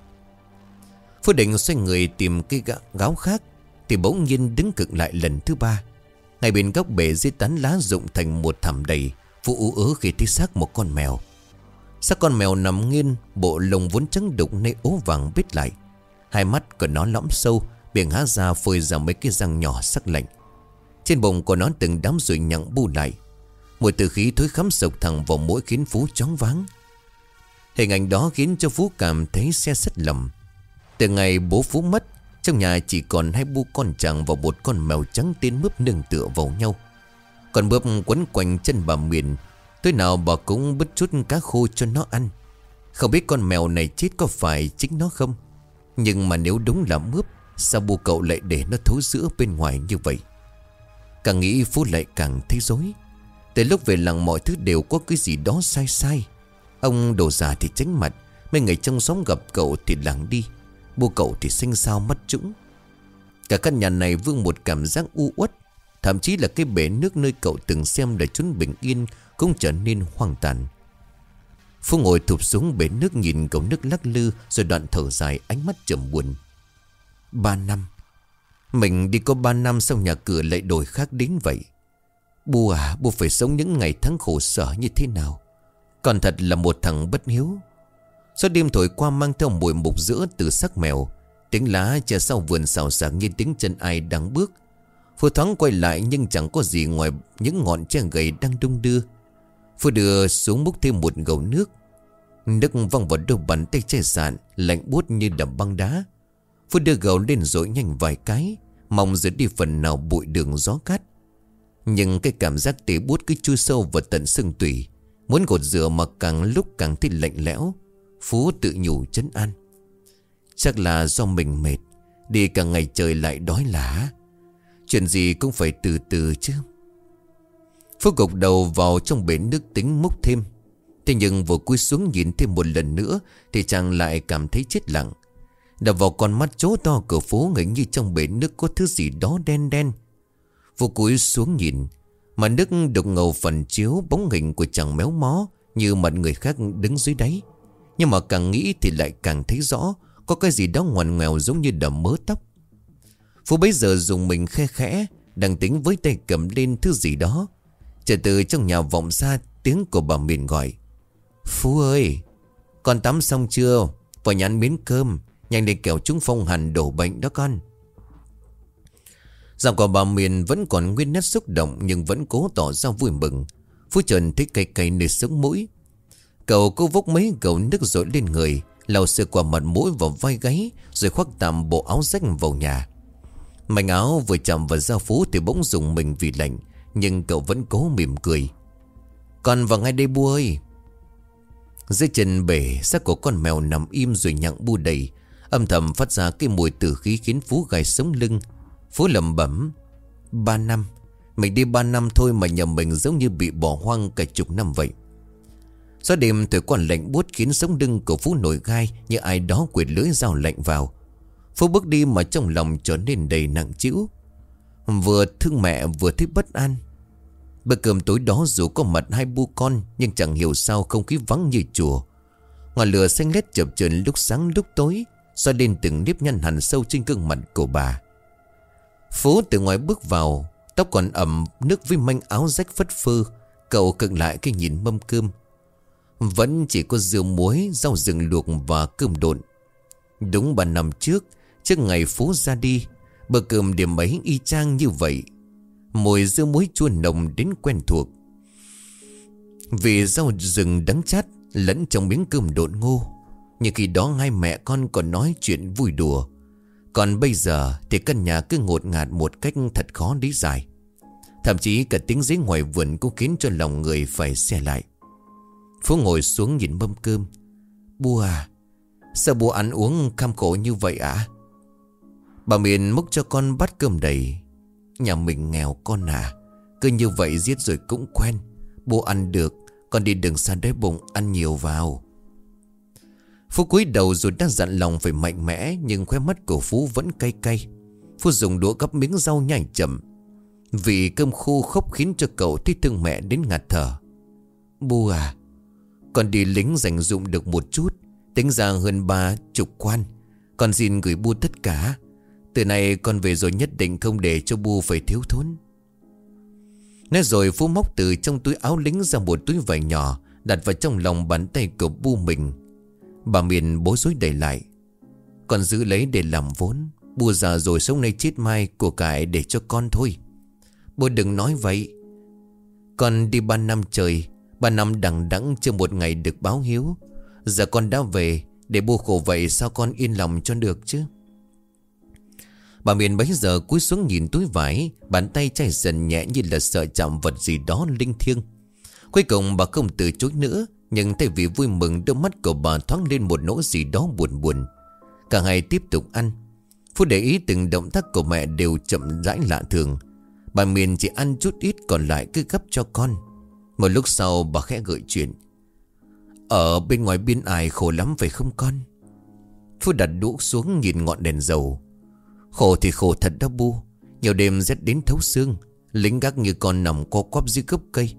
Phú định xoay người tìm cái gáo khác, Thì bỗng nhiên đứng cực lại lần thứ ba. Ngay bên góc bể dưới tán lá rụng thành một thảm đầy Phú ú ớ khi thấy xác một con mèo. Xác con mèo nằm nghiêng, Bộ lông vốn trắng đục nay ố vàng bít lại. Hai mắt của nó lõm sâu, Miệng há ra phơi ra mấy cái răng nhỏ sắc lạnh. Trên bụng của nó từng đám rụi nhặng bu lại. Mùi từ khí thối khắm sộc thẳng vào mũi khiến Phú chóng váng. Hình ảnh đó khiến cho Phú cảm thấy xe sất lầm. Từ ngày bố Phú mất, Trong nhà chỉ còn hai bu con chàng và một con mèo trắng tên mướp nương tựa vào nhau. Còn mướp quấn quanh chân bà Miền, Tối nào bà cũng bứt chút cá khô cho nó ăn. Không biết con mèo này chết có phải chính nó không? Nhưng mà nếu đúng là mướp, Sao bu cậu lại để nó thấu giữa bên ngoài như vậy? Càng nghĩ Phú lại càng thấy dối Từ lúc về làng mọi thứ đều có cái gì đó sai sai. Ông đồ già thì tránh mặt, Mấy người trong xóm gặp cậu thì làng đi. Bố cậu thì xanh sao mắt trũng. Cả căn nhà này vương một cảm giác u uất, Thậm chí là cái bể nước nơi cậu từng xem là chốn bình yên Cũng trở nên hoang tàn. Phú ngồi thụp xuống bể nước nhìn cậu nước lắc lư Rồi đoạn thở dài ánh mắt trầm buồn. Ba năm. Mình đi có ba năm sau nhà cửa lại đổi khác đến vậy. Bu à Bu phải sống những ngày tháng khổ sở như thế nào? Còn thật là một thằng bất hiếu. Gió đêm thổi qua mang theo mùi mục giữa từ sắc mèo. Tiếng lá chờ sau vườn xào xạc như tiếng chân ai đang bước. Phu thoáng quay lại nhưng chẳng có gì ngoài những ngọn tre gầy đang đung đưa. Phu đưa xuống múc thêm một gầu nước. Nước văng vào đôi bàn tay che sạn, Lạnh buốt như đầm băng đá. Phu đưa gầu lên rồi nhanh vài cái, Mong giữ đi phần nào bụi đường gió cát. Nhưng cái cảm giác tê bút cứ chui sâu vào tận xương tủy. Muốn gột rửa mà càng lúc càng thấy lạnh lẽo. Phú tự nhủ chấn an. Chắc là do mình mệt, Đi cả ngày trời lại đói lá Chuyện gì cũng phải từ từ chứ. Phú gục đầu vào trong bể nước tính múc thêm. Thế nhưng vừa cúi xuống nhìn thêm một lần nữa Thì chàng lại cảm thấy chết lặng. Đập vào con mắt chố to cửa phố ngẩng như trong bể nước có thứ gì đó đen đen. Phú cúi xuống nhìn, Mà nước đục ngầu phần chiếu Bóng hình của chàng méo mó Như mặt người khác đứng dưới đáy. Nhưng mà càng nghĩ thì lại càng thấy rõ Có cái gì đó ngoằn ngoèo giống như đầm mớ tóc. Phú bấy giờ dùng mình khe khẽ, Đang tính với tay cầm lên thứ gì đó. Trở từ trong nhà vọng ra Tiếng của bà miền gọi. Phú ơi, Con tắm xong chưa? Vào nhắn miếng cơm, Nhanh lên kẻo chúng phong hẳn đổ bệnh đó con. Giọng của bà Miền vẫn còn nguyên nét xúc động Nhưng vẫn cố tỏ ra vui mừng. Phú Trần thấy cay cay nơi sống mũi Cậu cố vốc mấy gầu nước rội lên người, lau sơ qua mặt mũi vào vai gáy, Rồi khoác tạm bộ áo rách vào nhà. Mảnh áo vừa chạm vào da Phú Thì bỗng dùng mình vì lạnh, Nhưng cậu vẫn cố mỉm cười. Còn vào ngay đây, bu ơi. Dưới chân bể, xác của con mèo nằm im rồi nhặng bu đầy. Âm thầm phát ra cái mùi tử khí khiến Phú gai sống lưng. Phú lầm bẩm, Ba năm Mình đi ba năm thôi mà nhầm mình giống như bị bỏ hoang cả chục năm vậy. Gió đêm từ còn lạnh buốt khiến sống lưng của Phú nổi gai Như ai đó quyệt lưỡi dao lạnh vào. Phú bước đi mà trong lòng trở nên đầy nặng chịu Vừa thương mẹ, vừa thấy bất an. Bữa cơm tối đó dù có mặt hai bu con, Nhưng chẳng hiểu sao không khí vắng như chùa. Ngọn lửa xanh lét chập chờn lúc sáng lúc tối xoay lên từng nếp nhăn hẳn sâu trên gương mặt của bà. Phú từ ngoài bước vào, Tóc còn ẩm, nước với manh áo rách phất phơ. Cậu cận lại cái nhìn mâm cơm. Vẫn chỉ có dưa muối, Rau rừng luộc và cơm độn. Đúng 3 năm trước Trước ngày Phú ra đi, Bữa cơm điểm ấy y chang như vậy. Mùi dưa muối chua nồng đến quen thuộc. Vì rau rừng đắng chát Lẫn trong miếng cơm độn ngô, Nhưng khi đó hai mẹ con còn nói chuyện vui đùa. Còn bây giờ thì căn nhà cứ ngột ngạt một cách thật khó lý giải. Thậm chí cả tiếng giấy ngoài vườn cũng khiến cho lòng người phải xe lại. Phú ngồi xuống nhìn mâm cơm. Bùa, à Sao bố ăn uống cam khổ như vậy ạ? Bà Miền múc cho con bát cơm đầy. Nhà mình nghèo con à Cứ như vậy giết rồi cũng quen. Bố ăn được Con đi đừng xa đói bụng ăn nhiều vào. Phú cúi đầu rồi đang dặn lòng phải mạnh mẽ Nhưng khóe mắt của Phú vẫn cay cay. Phú dùng đũa gắp miếng rau nhảy chậm. Vì cơm khô khốc khiến cho cậu thích thương mẹ đến ngạt thở. Bùa. à con đi lính dành dụng được một chút, Tính ra hơn ba chục quan. Con xin gửi bu tất cả. Từ nay con về rồi nhất định không để cho bu phải thiếu thốn. Nói rồi Phú móc từ trong túi áo lính ra một túi vải nhỏ, Đặt vào trong lòng bàn tay của bu mình. Bà miền bố rối đẩy lại. Con giữ lấy để làm vốn, Bu già rồi sống nay chết mai Của cải để cho con thôi. Bố đừng nói vậy. Con đi ba năm trời Ba năm đằng đẵng chưa một ngày được báo hiếu. Giờ con đã về, Để bố khổ vậy sao con yên lòng cho được chứ? Bà miền bấy giờ cúi xuống nhìn túi vải, Bàn tay chảy dần nhẹ như là sợ chạm vật gì đó linh thiêng. Cuối cùng bà không từ chối nữa, Nhưng thay vì vui mừng đôi mắt của bà thoáng lên một nỗi gì đó buồn buồn. Cả hai tiếp tục ăn. Phú để ý từng động tác của mẹ đều chậm rãi lạ thường. Bà miền chỉ ăn chút ít còn lại cứ gấp cho con. Một lúc sau bà khẽ gợi chuyện. Ở bên ngoài biên ải khổ lắm phải không con? Phú đặt đũa xuống nhìn ngọn đèn dầu. Khổ thì khổ thật đó bu. Nhiều đêm rét đến thấu xương, Lính gác như con nằm co quắp dưới gốc cây.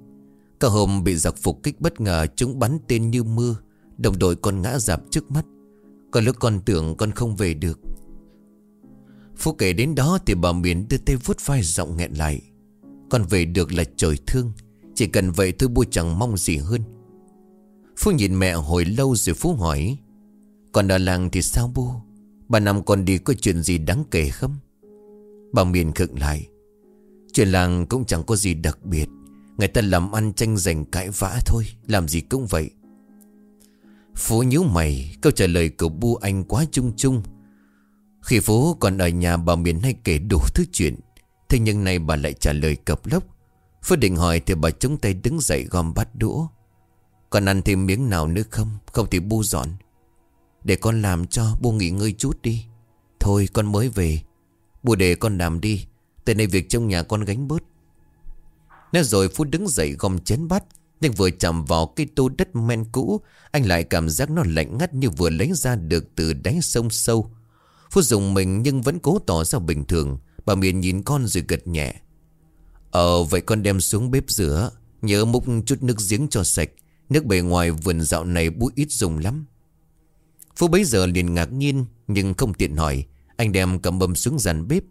Cả hôm bị giặc phục kích bất ngờ, Chúng bắn tên như mưa, Đồng đội con ngã dạp trước mắt. Còn lúc con tưởng con không về được. Phú kể đến đó Thì bà Miền đưa tay vuốt vai giọng nghẹn lại. Con về được là trời thương. Chỉ cần vậy thôi bu chẳng mong gì hơn. Phú nhìn mẹ hồi lâu rồi Phú hỏi, Còn ở làng thì sao bu bà năm còn đi có chuyện gì đáng kể không? Bà miền khựng lại, Chuyện làng cũng chẳng có gì đặc biệt, Người ta làm ăn tranh giành cãi vã thôi, Làm gì cũng vậy. Phú nhíu mày, Câu trả lời của bu anh quá chung chung. Khi Phú còn ở nhà, bà miền hay kể đủ thứ chuyện, Thế nhưng nay bà lại trả lời cập lốc. Phước định hỏi thì bà chống tay đứng dậy gom bát đũa. Còn ăn thêm miếng nào nữa không? Không thì bu dọn. Để con làm cho bu nghỉ ngơi chút đi. Thôi, con mới về. Bu để con làm đi. Từ nay việc trong nhà con gánh bớt. Nói rồi Phú đứng dậy gom chén bát, Nhưng vừa chạm vào cái tô đất men cũ, Anh lại cảm giác nó lạnh ngắt như vừa lấy ra được từ đáy sông sâu. Phú dùng mình nhưng vẫn cố tỏ ra bình thường. Bà miền nhìn con rồi gật nhẹ. Ờ vậy con đem xuống bếp rửa, Nhớ múc chút nước giếng cho sạch. Nước bề ngoài vườn dạo này bụi ít dùng lắm. Phú bấy giờ liền ngạc nhiên, Nhưng không tiện hỏi. Anh đem cầm bầm xuống dàn bếp.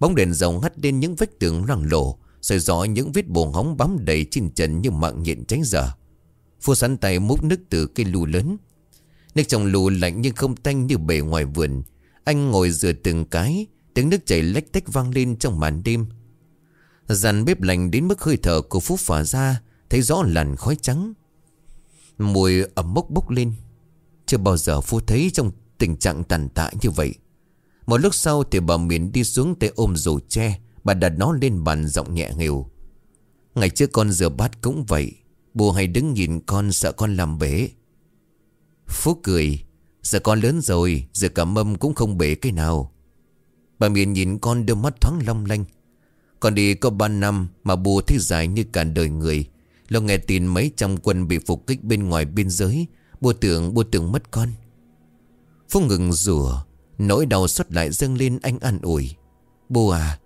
Bóng đèn dầu hắt lên những vách tường loang lổ Rồi rõ những vết bồ hóng bám đầy trên trần như mạng nhện tránh giờ Phú sắn tay múc nước từ cây lù lớn. Nước trong lù lạnh nhưng không tanh như bề ngoài vườn. Anh ngồi rửa từng cái, Tiếng nước chảy lách tách vang lên trong màn đêm. Dàn bếp lạnh đến mức hơi thở của Phúc phả ra, Thấy rõ làn khói trắng. Mùi ẩm mốc bốc lên. Chưa bao giờ Phú thấy trong tình trạng tàn tạ như vậy. Một lúc sau thì bà Miền đi xuống tay ôm rổ tre, Bà đặt nó lên bàn giọng nhẹ nghèo Ngày trước con rửa bát cũng vậy, Bố hay đứng nhìn con sợ con làm bể. Phú cười, Giờ con lớn rồi, Giờ cả mâm cũng không bể cái nào. Bà miền nhìn con đôi mắt thoáng long lanh con đi có 3 năm Mà bù thế dài như cả đời người. Lo nghe tin mấy trăm quân bị phục kích bên ngoài biên giới. Bùa tưởng bùa tưởng mất con. Phú ngừng rủa, Nỗi đau xuất lại dâng lên anh an ủi. Bố à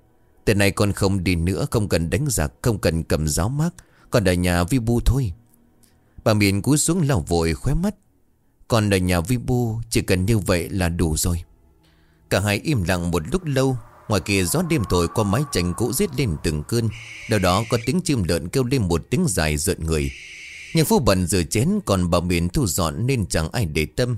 Từ này con không đi nữa, Không cần đánh giặc, Không cần cầm giáo mát Còn ở nhà vi bu thôi. Bà miền cúi xuống lau vội khóe mắt. Còn ở nhà vi bu Chỉ cần như vậy là đủ rồi. Cả hai im lặng một lúc lâu Ngoài kia gió đêm thổi qua mái tranh cũ giết lên từng cơn. Đầu đó có tiếng chim lợn kêu lên một tiếng dài rợn người. Nhưng Phú bận rửa chén, Còn bà miền thu dọn nên chẳng ai để tâm.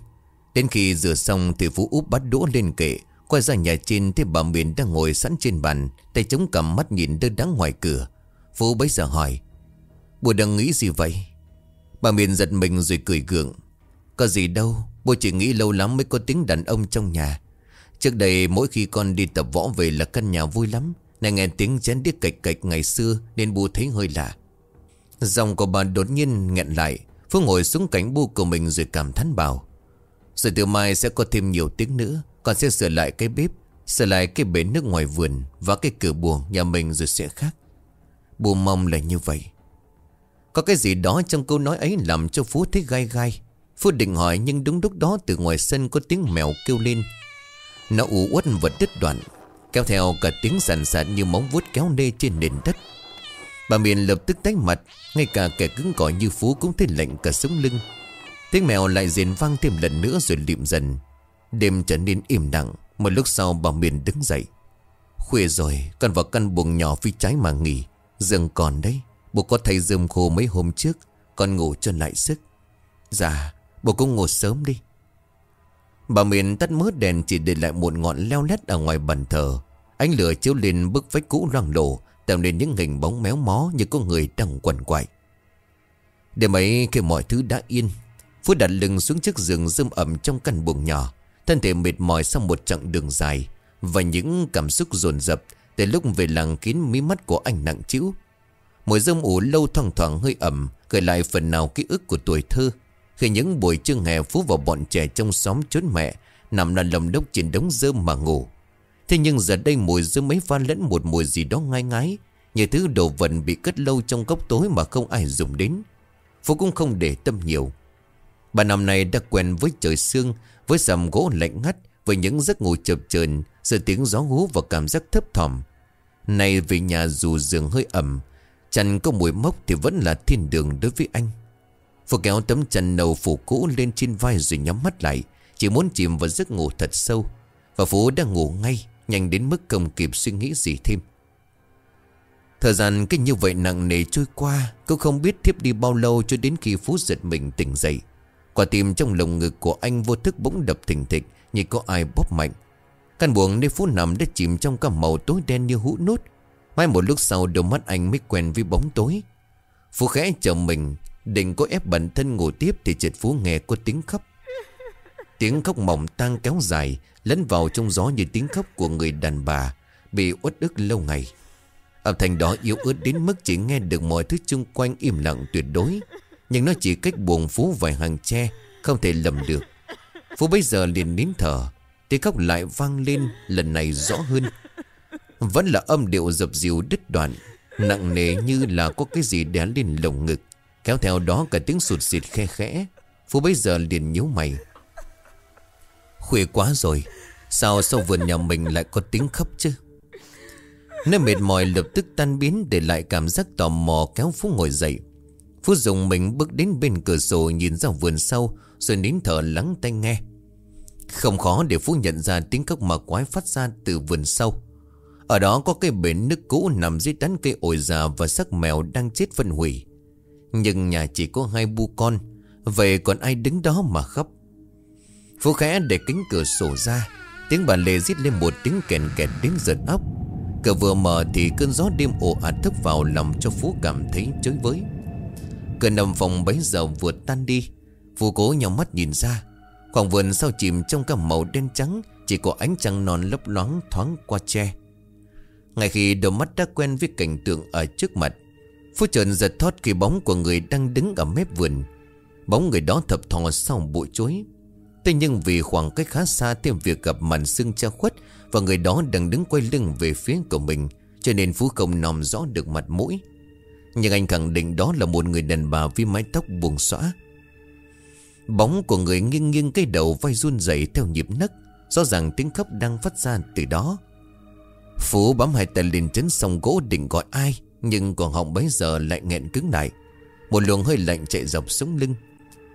Đến khi rửa xong thì Phú úp bắt đũa lên kệ, Quay ra nhà trên thì bà miền đang ngồi sẵn trên bàn, Tay chống cằm mắt nhìn đơ đắng ngoài cửa. Phú bấy giờ hỏi, Bố đang nghĩ gì vậy? Bà miền giật mình rồi cười gượng, Có gì đâu, Bố chỉ nghĩ lâu lắm mới có tiếng đàn ông trong nhà. Trước đây, mỗi khi con đi tập võ về là căn nhà vui lắm. Này, nghe tiếng chén điếc cạch cạch ngày xưa, Nên bu thấy hơi lạ. Dòng của bà đột nhiên nghẹn lại. Phương ngồi xuống cánh bu của mình rồi cảm thán bảo Rồi từ mai sẽ có thêm nhiều tiếng nữa. Con sẽ sửa lại cái bếp, Sửa lại cái bể nước ngoài vườn Và cái cửa buồng nhà mình rồi sẽ khác. Bu mong là như vậy. Có cái gì đó trong câu nói ấy Làm cho Phú thấy gai gai. Phú định hỏi, nhưng đúng lúc đó từ ngoài sân có tiếng mèo kêu lên nó ủ uất vật đứt đoạn, Kéo theo cả tiếng sàn sạt như móng vuốt kéo nê trên nền đất. Bà miền lập tức tách mặt, Ngay cả kẻ cứng cỏi như Phú cũng thấy lạnh cả sống lưng. Tiếng mèo lại rền vang thêm lần nữa rồi liệm dần. Đêm trở nên im lặng, Một lúc sau bà miền đứng dậy. Khuya rồi, Con vào căn buồng nhỏ phía trái mà nghỉ, giường còn đấy. Bố có thay dơm khô mấy hôm trước, Con ngủ cho lại sức. Dạ Bố cũng ngủ sớm đi. Bà Miền tắt mớ đèn chỉ để lại một ngọn leo lét ở ngoài bàn thờ. Ánh lửa chiếu lên bức vách cũ loang lổ, tạo nên những hình bóng méo mó như có người đang quằn quại. Đêm ấy khi mọi thứ đã yên, Phước đặt lưng xuống chiếc giường râm ẩm trong căn buồng nhỏ. Thân thể mệt mỏi sau một chặng đường dài và những cảm xúc dồn dập từ lúc về làng kín mí mắt của anh nặng chịu. Mùi dâm ủ lâu thoang thoảng hơi ẩm gợi lại phần nào ký ức của tuổi thơ. Khi những buổi trưa hè Phú vào bọn trẻ trong xóm trốn mẹ, Nằm là lồng đốc trên đống dơm mà ngủ. Thế nhưng giờ đây mùi dơm mấy pha lẫn một mùi gì đó ngai ngái, Như thứ đồ vật bị cất lâu trong góc tối mà không ai dùng đến. Phú cũng không để tâm nhiều. Bà năm này đã quen với trời sương, Với sầm gỗ lạnh ngắt, Với những giấc ngủ chập chờn Sự tiếng gió hú và cảm giác thấp thỏm. Này về nhà dù giường hơi ẩm Chẳng có mùi mốc thì vẫn là thiên đường đối với anh. Phú kéo tấm chăn nâu phủ cũ lên trên vai rồi nhắm mắt lại, Chỉ muốn chìm vào giấc ngủ thật sâu. Và Phú đang ngủ ngay, Nhanh đến mức không kịp suy nghĩ gì thêm. Thời gian cứ như vậy nặng nề trôi qua Cô không biết tiếp đi bao lâu cho đến khi Phú giật mình tỉnh dậy. Quả tim trong lồng ngực của anh vô thức bỗng đập thình thịch, Như có ai bóp mạnh. Căn buồng nơi Phú nằm đã chìm trong cả màu tối đen như hũ nút Mai một lúc sau, đôi mắt anh mới quen với bóng tối. Phú khẽ chờ mình Định có ép bản thân ngủ tiếp Thì triệt phú nghe có tiếng khóc. Tiếng khóc mỏng tang kéo dài, Lấn vào trong gió như tiếng khóc của người đàn bà, Bị uất ức lâu ngày. Âm thanh đó yếu ớt đến mức chỉ nghe được mọi thứ xung quanh im lặng tuyệt đối, Nhưng nó chỉ cách buồn Phú vài hàng tre, Không thể lầm được. Phú bây giờ liền nín thở, Tiếng khóc lại vang lên lần này rõ hơn. Vẫn là âm điệu dập dìu đứt đoạn, Nặng nề như là có cái gì đè lên lồng ngực. Kéo theo đó cả tiếng sụt xịt khe khẽ. Phú bây giờ liền nhíu mày. Khuya quá rồi, Sao sau vườn nhà mình lại có tiếng khóc chứ? Nơi mệt mỏi lập tức tan biến Để lại cảm giác tò mò kéo Phú ngồi dậy. Phú dùng mình bước đến bên cửa sổ Nhìn ra vườn sau, Rồi nín thở lắng tai nghe. Không khó để Phú nhận ra tiếng khóc mà quái phát ra từ vườn sau. Ở đó có cây bể nước cũ nằm dưới tán cây ổi già Và xác mèo đang chết phân hủy nhưng nhà chỉ có hai bu con. Vậy còn ai đứng đó mà khóc? Phú khẽ để kính cửa sổ ra. Tiếng bà Lê rít lên một tiếng kèn kẹt đến giật óc. Cửa vừa mở thì cơn gió đêm ồ ạt thức vào Làm cho Phú cảm thấy chới với. Cửa nằm phòng bấy giờ vừa tan đi. Phú cố nhau mắt nhìn ra. Khoảng vườn sau chìm trong cả màu đen trắng, Chỉ có ánh trăng non lấp loáng thoáng qua tre. Ngay khi đôi mắt đã quen với cảnh tượng ở trước mặt Phú trần giật thoát khi bóng của người đang đứng ở mép vườn. Bóng người đó thập thò sau bụi chuối. Thế nhưng vì khoảng cách khá xa Thêm việc gặp màn sương che khuất Và người đó đang đứng quay lưng về phía của mình, Cho nên Phú không nòm rõ được mặt mũi. Nhưng anh khẳng định đó là một người đàn bà với mái tóc buông xõa. Bóng của người nghiêng nghiêng cây đầu vai run rẩy theo nhịp nấc, Rõ ràng tiếng khóc đang phát ra từ đó. Phú bám hai tay lên chấn sông gỗ định gọi ai? Nhưng còn họng bấy giờ lại nghẹn cứng lại. Một luồng hơi lạnh chạy dọc sống lưng.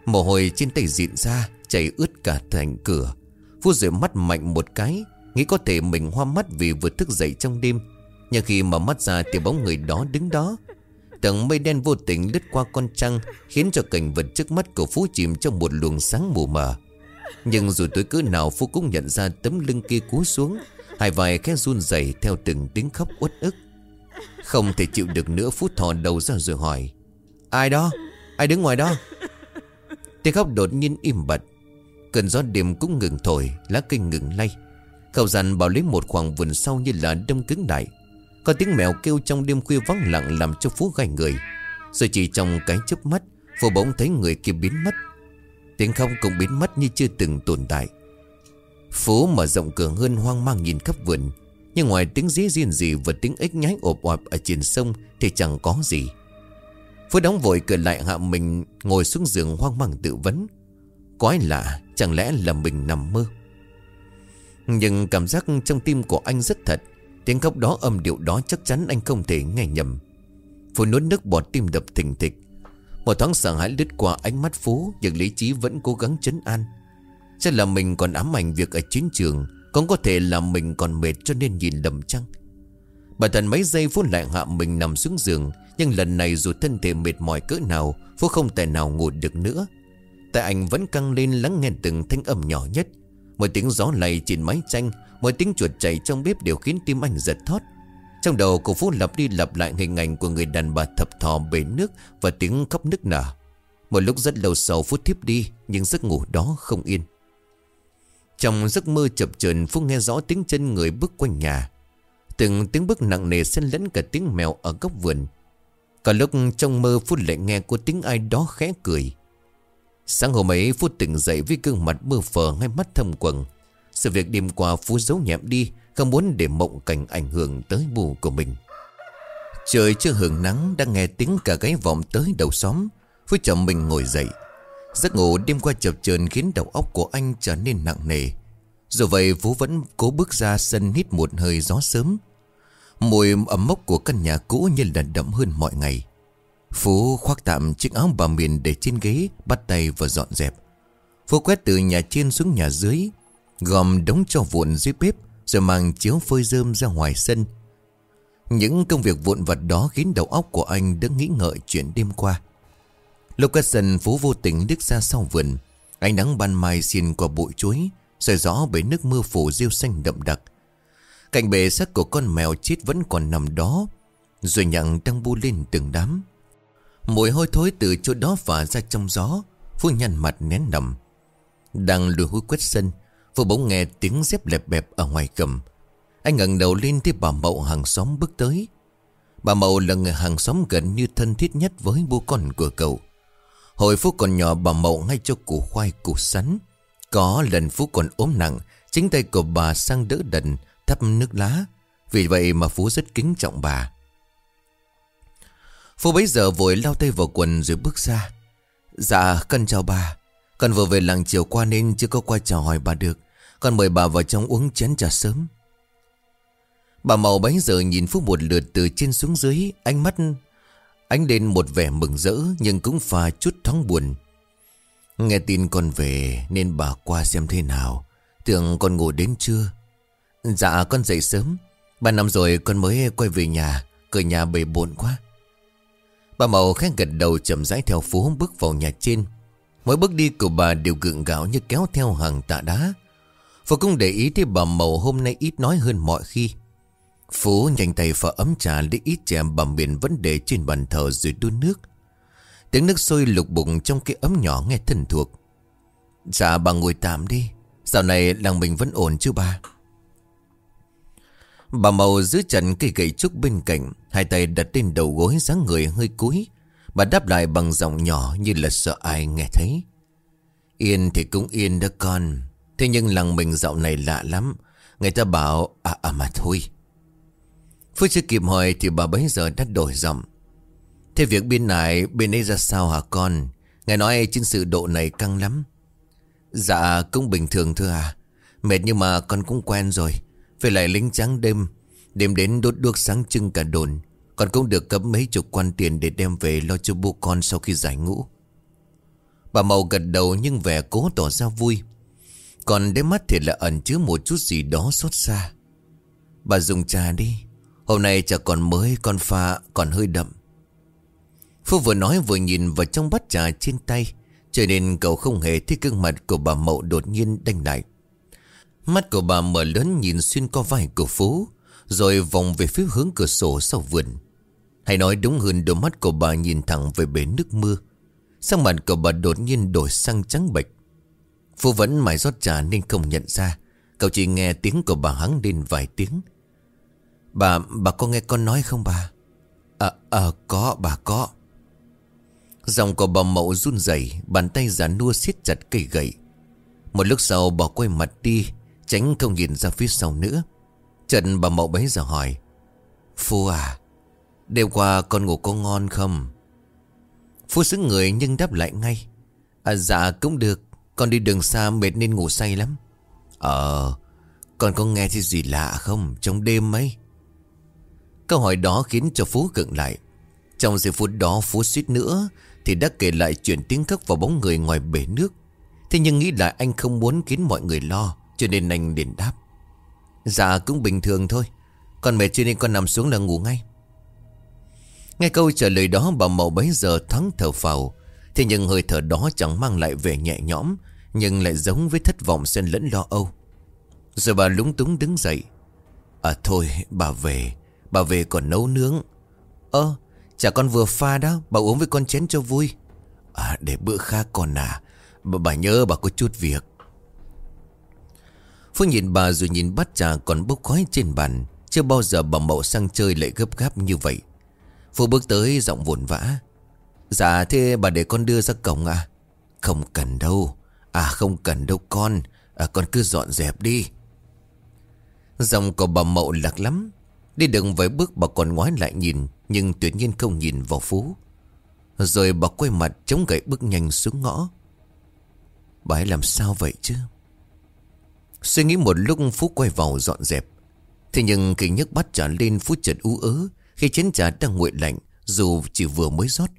Mồ hôi trên tay dịn ra, Chảy ướt cả thành cửa. Phú rửa mắt mạnh một cái, Nghĩ có thể mình hoa mắt vì vừa thức dậy trong đêm. Nhưng khi mở mắt ra thì bóng người đó đứng đó. Tầng mây đen vô tình lướt qua con trăng, Khiến cho cảnh vật trước mắt của Phú chìm trong một luồng sáng mù mờ. Nhưng dù tối cỡ nào Phú cũng nhận ra tấm lưng kia cú xuống, Hai vai khẽ run rẩy theo từng tiếng khóc uất ức. Không thể chịu được nữa Phú thò đầu ra rồi hỏi, Ai đó? Ai đứng ngoài đó? Tiếng khóc đột nhiên im bặt. Cơn gió đêm cũng ngừng thổi, Lá cây ngừng lay. Khẩu dàn bảo lấy một khoảng vườn sau như là đông cứng đại. Có tiếng mèo kêu trong đêm khuya vắng lặng Làm cho Phú gai người. Rồi chỉ trong cái chớp mắt Phú bỗng thấy người kia biến mất. Tiếng khóc cũng biến mất như chưa từng tồn tại. Phú mở rộng cửa hơn hoang mang nhìn khắp vườn. Nhưng ngoài tiếng dí riêng gì và tiếng ếch nhái ộp ọp ở trên sông Thì chẳng có gì. Phước đóng vội cửa lại hạ mình Ngồi xuống giường hoang mang tự vấn. Quái lạ, Chẳng lẽ là mình nằm mơ? Nhưng cảm giác trong tim của anh rất thật. Tiếng khóc đó âm điệu đó chắc chắn anh không thể nghe nhầm. Phú nuốt nước bọt tim đập thình thịch. Một thoáng sợ hãi lướt qua ánh mắt Phú, Nhưng lý trí vẫn cố gắng chấn an. Chắc là mình còn ám ảnh việc ở chiến trường cũng có thể là mình còn mệt cho nên nhìn lầm chăng? Bà thần mấy giây Phú lại hạ mình nằm xuống giường, Nhưng lần này dù thân thể mệt mỏi cỡ nào Phú không thể nào ngủ được nữa. Tại anh vẫn căng lên lắng nghe từng thanh âm nhỏ nhất. Mỗi tiếng gió lầy trên mái tranh mỗi tiếng chuột chạy trong bếp đều khiến tim anh giật thót. Trong đầu của Phú lặp đi lặp lại hình ảnh của người đàn bà thập thò bể nước Và tiếng khóc nức nở. Một lúc rất lâu sau Phú thiếp đi, Nhưng giấc ngủ đó không yên. Trong giấc mơ chập chờn Phú nghe rõ tiếng chân người bước quanh nhà. Từng tiếng bước nặng nề xen lẫn cả tiếng mèo ở góc vườn. Cả lúc trong mơ Phú lại nghe có tiếng ai đó khẽ cười. Sáng hôm ấy Phú tỉnh dậy với gương mặt mơ phờ, ngay mắt thâm quầng. Sự việc đêm qua, Phú giấu nhẹm đi, Không muốn để mộng cảnh ảnh hưởng tới bù của mình. Trời chưa hưởng nắng Đang nghe tiếng cả gáy vọng tới đầu xóm. Phú chậm mình ngồi dậy. Giấc ngủ đêm qua chập chờn khiến đầu óc của anh trở nên nặng nề. Dù vậy, Phú vẫn cố bước ra sân hít một hơi gió sớm. Mùi ấm mốc của căn nhà cũ như là đậm hơn mọi ngày. Phú khoác tạm chiếc áo bà miền để trên ghế, Bắt tay và dọn dẹp. Phú quét từ nhà trên xuống nhà dưới, Gom đống cho vụn dưới bếp, Rồi mang chiếu phơi rơm ra ngoài sân. Những công việc vụn vặt đó Khiến đầu óc của anh đã nghĩ ngợi chuyện đêm qua. Lúc cất dần Phú vô tình đứt ra sau vườn, Ánh nắng ban mai xin qua bụi chuối, Sợi gió bởi nước mưa phủ rêu xanh đậm đặc. Cạnh bể xác của con mèo chết vẫn còn nằm đó, Rồi nhặng đang bu lên từng đám. Mùi hôi thối từ chỗ đó phả ra trong gió phú nhăn mặt nén nằm. Đang lùi hôi quét sân phú bỗng nghe tiếng dép lẹp bẹp ở ngoài cầm. Anh ngẩng đầu lên thấy bà Mậu hàng xóm bước tới. Bà Mậu là người hàng xóm gần như thân thiết nhất với bố con của cậu. Hồi Phú còn nhỏ bà Mậu ngay cho củ khoai, củ sắn. Có lần Phú còn ốm nặng, Chính tay của bà sang đỡ đần, thắp nước lá. Vì vậy mà Phú rất kính trọng bà. Phú bấy giờ vội lao tay vào quần rồi bước ra. Dạ con chào bà. Con vừa về làng chiều qua nên chưa có qua chào hỏi bà được. Con mời bà vào trong uống chén trà sớm. Bà màu bấy giờ nhìn Phú một lượt từ trên xuống dưới, Ánh mắt Ánh lên một vẻ mừng rỡ Nhưng cũng pha chút thoáng buồn. Nghe tin con về Nên bà qua xem thế nào. Tưởng con ngủ đến trưa. Dạ con dậy sớm. Ba năm rồi con mới quay về nhà. Cửa nhà bề bộn quá. Bà Mậu khẽ gật đầu chậm rãi theo phố bước vào nhà trên. Mỗi bước đi của bà đều gượng gạo như kéo theo hàng tạ đá. Phú cũng để ý thấy bà Mậu hôm nay ít nói hơn mọi khi. Phú nhanh tay pha ấm trà lấy ít chè bà biển vấn đề trên bàn thờ rồi đun nước. Tiếng nước sôi lục bụng trong cái ấm nhỏ nghe thân thuộc. Dạ bà ngồi tạm đi. Dạo này làng mình vẫn ổn chứ bà? Bà Màu giữ chặt cây gậy trúc bên cạnh, Hai tay đặt lên đầu gối dáng người hơi cúi. Bà đáp lại bằng giọng nhỏ như là sợ ai nghe thấy. Yên thì cũng yên đó con, Thế nhưng làng mình dạo này lạ lắm. Người ta bảo à à mà thôi. Phước chưa kịp hỏi thì bà bấy giờ đã đổi giọng. Thế việc bên này, bên ấy ra sao hả con? Ngài nói trên sự độ này căng lắm. Dạ cũng bình thường thưa à. Mệt nhưng mà con cũng quen rồi. Phải lại lính trắng đêm Đêm đến đốt đuốc sáng trưng cả đồn. Con cũng được cấp mấy chục quan tiền Để đem về lo cho bố con sau khi giải ngũ. Bà Mậu gật đầu nhưng vẻ cố tỏ ra vui. Còn đếm mắt thì là ẩn chứa một chút gì đó xót xa. Bà dùng trà đi. Hôm nay trà còn mới, Còn pha, còn hơi đậm. Phú vừa nói vừa nhìn vào trong bát trà trên tay, Cho nên cậu không hề thấy gương mặt của bà Mậu đột nhiên đanh lại. Mắt của bà mở lớn nhìn xuyên qua vai của Phú, Rồi vòng về phía hướng cửa sổ sau vườn. Hay nói đúng hơn, đôi mắt của bà nhìn thẳng về bể nước mưa. Sắc mặt của bà đột nhiên đổi sang trắng bệch. Phú vẫn mãi rót trà nên không nhận ra. Cậu chỉ nghe tiếng của bà hắng lên vài tiếng. Bà, bà có nghe con nói không bà? Ờ, ờ, có, bà có. Dòng của bà mậu run rẩy Bàn tay giả nua siết chặt cây gậy. Một lúc sau bà quay mặt đi Tránh không nhìn ra phía sau nữa. Trần bà mậu bấy giờ hỏi Phu à Đêm qua con ngủ có ngon không? Phu xứng người nhưng đáp lại ngay À dạ cũng được Con đi đường xa mệt nên ngủ say lắm. Ờ Con có nghe thấy gì lạ không Trong đêm ấy? Câu hỏi đó khiến cho Phú gượng lại. Trong giây phút đó Phú suýt nữa Thì đã kể lại chuyện tiếng khóc vào bóng người ngoài bể nước. Thế nhưng nghĩ lại anh không muốn khiến mọi người lo, Cho nên anh liền đáp. Dạ cũng bình thường thôi. Còn mệt cho nên con nằm xuống là ngủ ngay. Nghe câu trả lời đó, bà mậu bấy giờ thoáng thở phào. Thế nhưng hơi thở đó chẳng mang lại vẻ nhẹ nhõm, Nhưng lại giống với thất vọng xen lẫn lo âu. Rồi bà lúng túng đứng dậy. À thôi, bà về. Bà về còn nấu nướng. Ơ chả con vừa pha đó Bà uống với con chén cho vui. À để bữa khác còn à. Bà, bà nhớ bà có chút việc. Phương nhìn bà rồi nhìn bát trà còn bốc khói trên bàn. Chưa bao giờ bà mậu sang chơi lại gấp gáp như vậy. Phú bước tới giọng vồn vã. Dạ thế bà để con đưa ra cổng à? Không cần đâu. À không cần đâu con. À, Con cứ dọn dẹp đi. Dòng của bà mậu lạc lắm. Đi đừng vài bước bà còn ngoái lại nhìn, Nhưng tuyệt nhiên không nhìn vào Phú. Rồi bà quay mặt chống gậy bước nhanh xuống ngõ. Bà ấy làm sao vậy chứ? Suy nghĩ một lúc Phú quay vào dọn dẹp. Thế nhưng khi nhấc bắt trả lên, Phú chợt ú ớ Khi chén trà đang nguội lạnh, Dù chỉ vừa mới rót.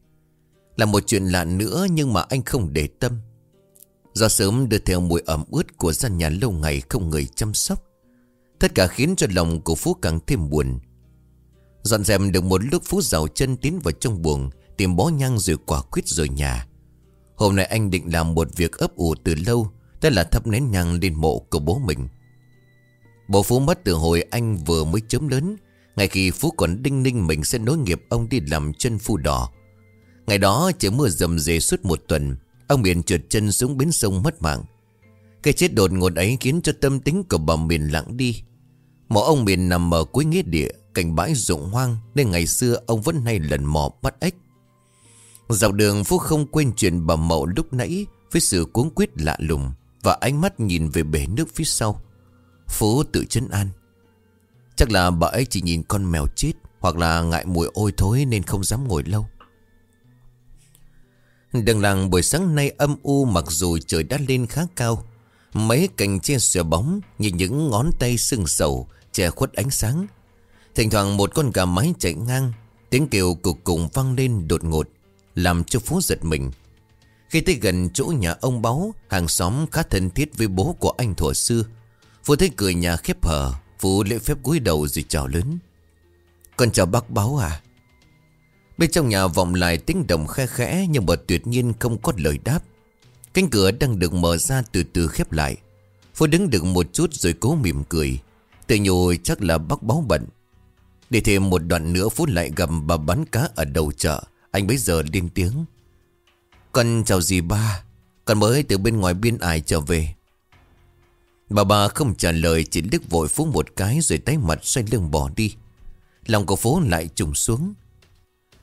Là một chuyện lạ nữa, nhưng mà anh không để tâm. Do sớm đưa theo mùi ẩm ướt Của gian nhà lâu ngày không người chăm sóc Tất cả khiến cho lòng của Phú càng thêm buồn. Dọn dẹp được một lúc Phú rào chân tiến vào trong buồng, Tìm bó nhang rồi quả quyết rồi nhà. Hôm nay anh định làm một việc ấp ủ từ lâu Đó là thắp nén nhang lên mộ của bố mình. Bố Phú mất từ hồi anh vừa mới chớm lớn, Ngày khi Phú còn đinh ninh mình sẽ nối nghiệp ông đi làm chân phu đỏ. Ngày đó trời mưa dầm dề suốt một tuần, Ông Miền trượt chân xuống bến sông mất mạng. Cái chết đột ngột ấy khiến cho tâm tính của bà Miền lặng đi. Mỏ ông Miền nằm ở cuối nghĩa địa cạnh bãi rụng hoang, Nên ngày xưa ông vẫn hay lần mò bắt ếch. Dọc đường, Phúc không quên chuyện bà Mậu lúc nãy Với sự cuống quyết lạ lùng Và ánh mắt nhìn về bể nước phía sau. Phú tự chấn an. Chắc là bà ấy chỉ nhìn con mèo chết Hoặc là ngại mùi ôi thối nên không dám ngồi lâu. Đường làng buổi sáng nay âm u mặc dù trời đã lên khá cao, Mấy cành che xòe bóng Như những ngón tay sưng sầu Che khuất ánh sáng. Thỉnh thoảng một con gà mái chạy ngang, Tiếng kêu cục cùng vang lên đột ngột, Làm cho Phú giật mình. Khi tới gần chỗ nhà ông Báu, Hàng xóm khá thân thiết với bố của anh thuở xưa. Phú thấy cười nhà khép hờ, Phú lễ phép cúi đầu rồi chào lớn. Con chào bác Báu à. Bên trong nhà vọng lại tiếng động khe khẽ Nhưng mà tuyệt nhiên không có lời đáp. Cánh cửa đang được mở ra từ từ khép lại. Phú đứng được một chút rồi cố mỉm cười. Tự nhủ chắc là bác báo bận. Để thêm một đoạn nữa phút lại gặp bà bán cá ở đầu chợ, Anh bấy giờ lên tiếng. Con chào gì ba, Con mới từ bên ngoài biên ải trở về. Bà bà không trả lời, Chỉ liếc vội Phú một cái Rồi tay mặt xoay lưng bỏ đi. Lòng của phố lại trùng xuống.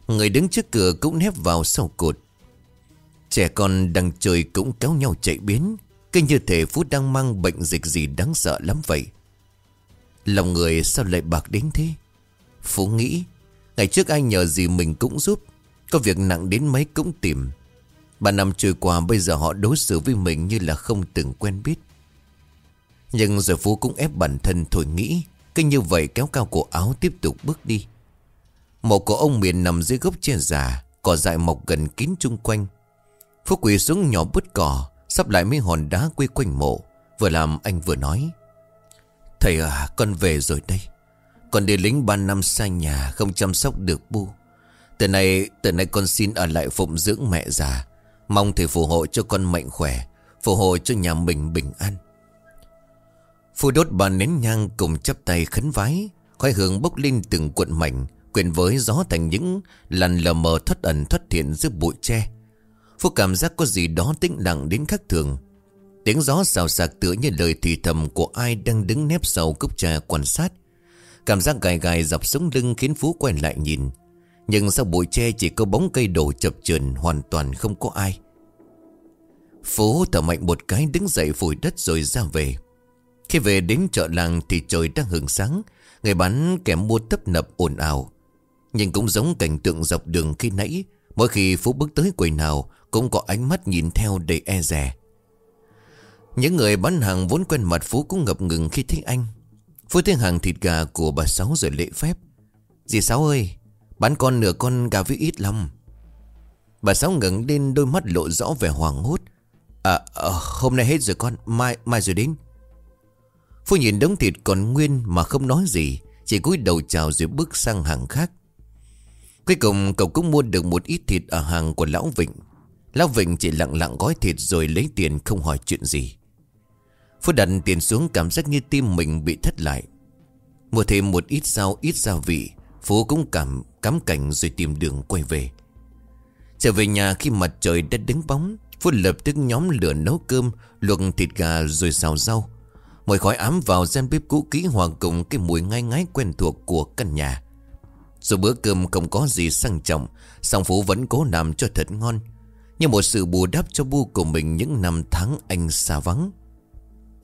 Người đứng trước cửa cũng nép vào sau cột. Trẻ con đang chơi cũng kéo nhau chạy biến. Kinh như thể Phú đang mang bệnh dịch gì đáng sợ lắm vậy. Lòng người sao lại bạc đến thế? Phú nghĩ, Ngày trước ai nhờ gì mình cũng giúp, Có việc nặng đến mấy cũng tìm. Ba năm trôi qua, bây giờ họ đối xử với mình như là không từng quen biết. Nhưng rồi Phú cũng ép bản thân thôi nghĩ Kinh như vậy kéo cao cổ áo tiếp tục bước đi. Mộ của ông miền nằm dưới gốc tre già, Cỏ dại mọc gần kín chung quanh. Phú quỳ xuống nhỏ bứt cỏ, Sắp lại mấy hòn đá quây quanh mộ, Vừa làm anh vừa nói. Thầy à con về rồi đây. Con đi lính 3 năm xa nhà, Không chăm sóc được bu. Từ nay từ nay con xin ở lại phụng dưỡng mẹ già. Mong thầy phù hộ cho con mạnh khỏe, Phù hộ cho nhà mình bình an. Phu đốt bà nén nhang cùng chắp tay khấn vái, Khói hương bốc lên từng cuộn mảnh, Quyện với gió thành những làn lờ mờ thoát ẩn thoát hiện giữa bụi tre. Phu cảm giác có gì đó tĩnh lặng đến khắc thường. Tiếng gió xào xạc tựa như lời thì thầm của ai đang đứng nép sau cốc trà quan sát. Cảm giác gài gài dọc sống lưng khiến Phú quay lại nhìn. Nhưng sau bụi tre chỉ có bóng cây đổ chập chờn, hoàn toàn không có ai. Phú thở mạnh một cái đứng dậy phủi đất rồi ra về. Khi về đến chợ làng thì trời đang hừng sáng, Người bán kẻ mua tấp nập ồn ào. Nhưng cũng giống cảnh tượng dọc đường khi nãy, Mỗi khi Phú bước tới quầy nào, Cũng có ánh mắt nhìn theo đầy e rè những người bán hàng vốn quen mặt Phú cũng ngập ngừng khi thích anh. Phú thấy hàng thịt gà của bà Sáu rồi lễ phép. Dì Sáu ơi Bán con nửa con gà với ít lòng. Bà Sáu ngẩng lên đôi mắt lộ rõ vẻ hoàng hốt. À, à hôm nay hết rồi con Mai mai rồi đến. Phú nhìn đống thịt còn nguyên mà không nói gì Chỉ cúi đầu chào rồi bước sang hàng khác. Cuối cùng cậu cũng mua được một ít thịt ở hàng của Lão Vịnh. Lão Vịnh chỉ lặng lặng gói thịt rồi lấy tiền không hỏi chuyện gì. Phú đặt tiền xuống cảm giác như tim mình bị thất lại. Mua thêm một ít rau, ít gia vị, Phú cũng cảm, cắm cảnh rồi tìm đường quay về. Trở về nhà khi mặt trời đã đứng bóng, Phú lập tức nhóm lửa nấu cơm, Luộc thịt gà rồi xào rau. Mùi khói ám vào gian bếp cũ kỹ Hòa cùng cái mùi ngai ngái quen thuộc của căn nhà. Dù bữa cơm không có gì sang trọng, Song Phú vẫn cố làm cho thật ngon. Như một sự bù đắp cho bu của mình Những năm tháng anh xa vắng.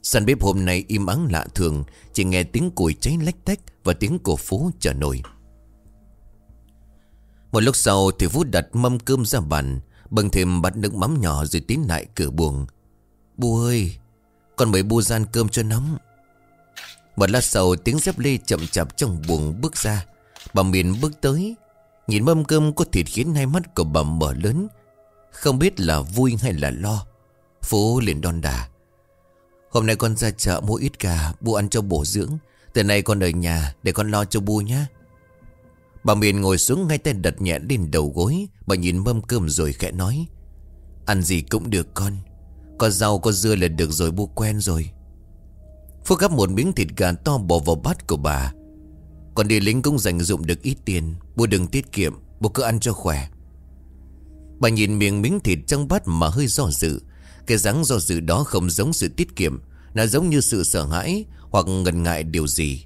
Sàn bếp hôm nay im ắng lạ thường, Chỉ nghe tiếng củi cháy lách tách Và tiếng cổ phố chờ nổi. Một lúc sau thì Vũ đặt mâm cơm ra bàn, Bưng thêm bát nước mắm nhỏ rồi tiến lại cửa buồng. Bu ơi, Con mấy bu gian cơm cho nóng. Một lát sau tiếng dép lê chậm chạp trong buồng bước ra. Bà miền bước tới, Nhìn mâm cơm có thịt khiến hai mắt của bà mở lớn, Không biết là vui hay là lo. Phú liền đon đà. Hôm nay con ra chợ mua ít gà, Bu ăn cho bổ dưỡng. Từ nay con ở nhà để con lo cho bu nhé Bà miền ngồi xuống ngay tay đặt nhẹ lên đầu gối. Bà nhìn mâm cơm rồi khẽ nói, Ăn gì cũng được con. Có rau, có dưa là được rồi, bu quen rồi. Phước gắp một miếng thịt gà to bỏ vào bát của bà. Còn đi lính cũng dành dụng được ít tiền, Bu đừng tiết kiệm, Bu cứ ăn cho khỏe. Bà nhìn miếng miếng thịt trong bát mà hơi do dự. Cái dáng do dự đó không giống sự tiết kiệm, Nó giống như sự sợ hãi Hoặc ngần ngại điều gì.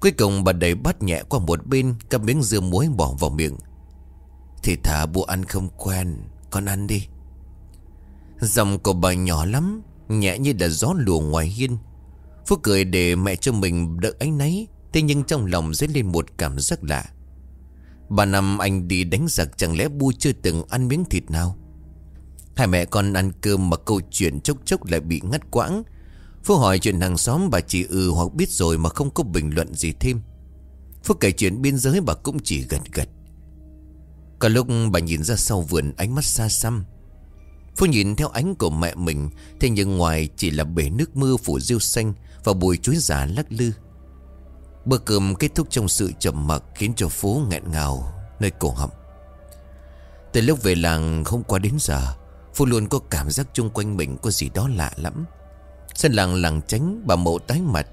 Cuối cùng, bà đẩy bát nhẹ qua một bên Cầm miếng dưa muối bỏ vào miệng. Thì thả bộ ăn không quen, Con ăn đi. Dòng của bà nhỏ lắm, Nhẹ như là gió lùa ngoài hiên. Phúc cười để mẹ cho mình đỡ ánh náy, Thế nhưng trong lòng dấy lên một cảm giác lạ. Bà năm anh đi đánh giặc Chẳng lẽ bu chưa từng ăn miếng thịt nào? Hai mẹ con ăn cơm mà câu chuyện chốc chốc lại bị ngắt quãng. Phúc hỏi chuyện hàng xóm bà chỉ ừ hoặc biết rồi mà không có bình luận gì thêm. Phúc kể chuyện biên giới bà cũng chỉ gật gật. Cả lúc bà nhìn ra sau vườn ánh mắt xa xăm. Phúc nhìn theo ánh của mẹ mình, Thế nhưng ngoài chỉ là bể nước mưa phủ rêu xanh Và bụi chuối giả lắc lư. Bữa cơm kết thúc trong sự trầm mặc Khiến cho phố nghẹn ngào, Nơi cổ họng. Từ lúc về làng không qua đến giờ phu luôn có cảm giác chung quanh mình Có gì đó lạ lắm sân làng làng tránh bà mộ tái mặt,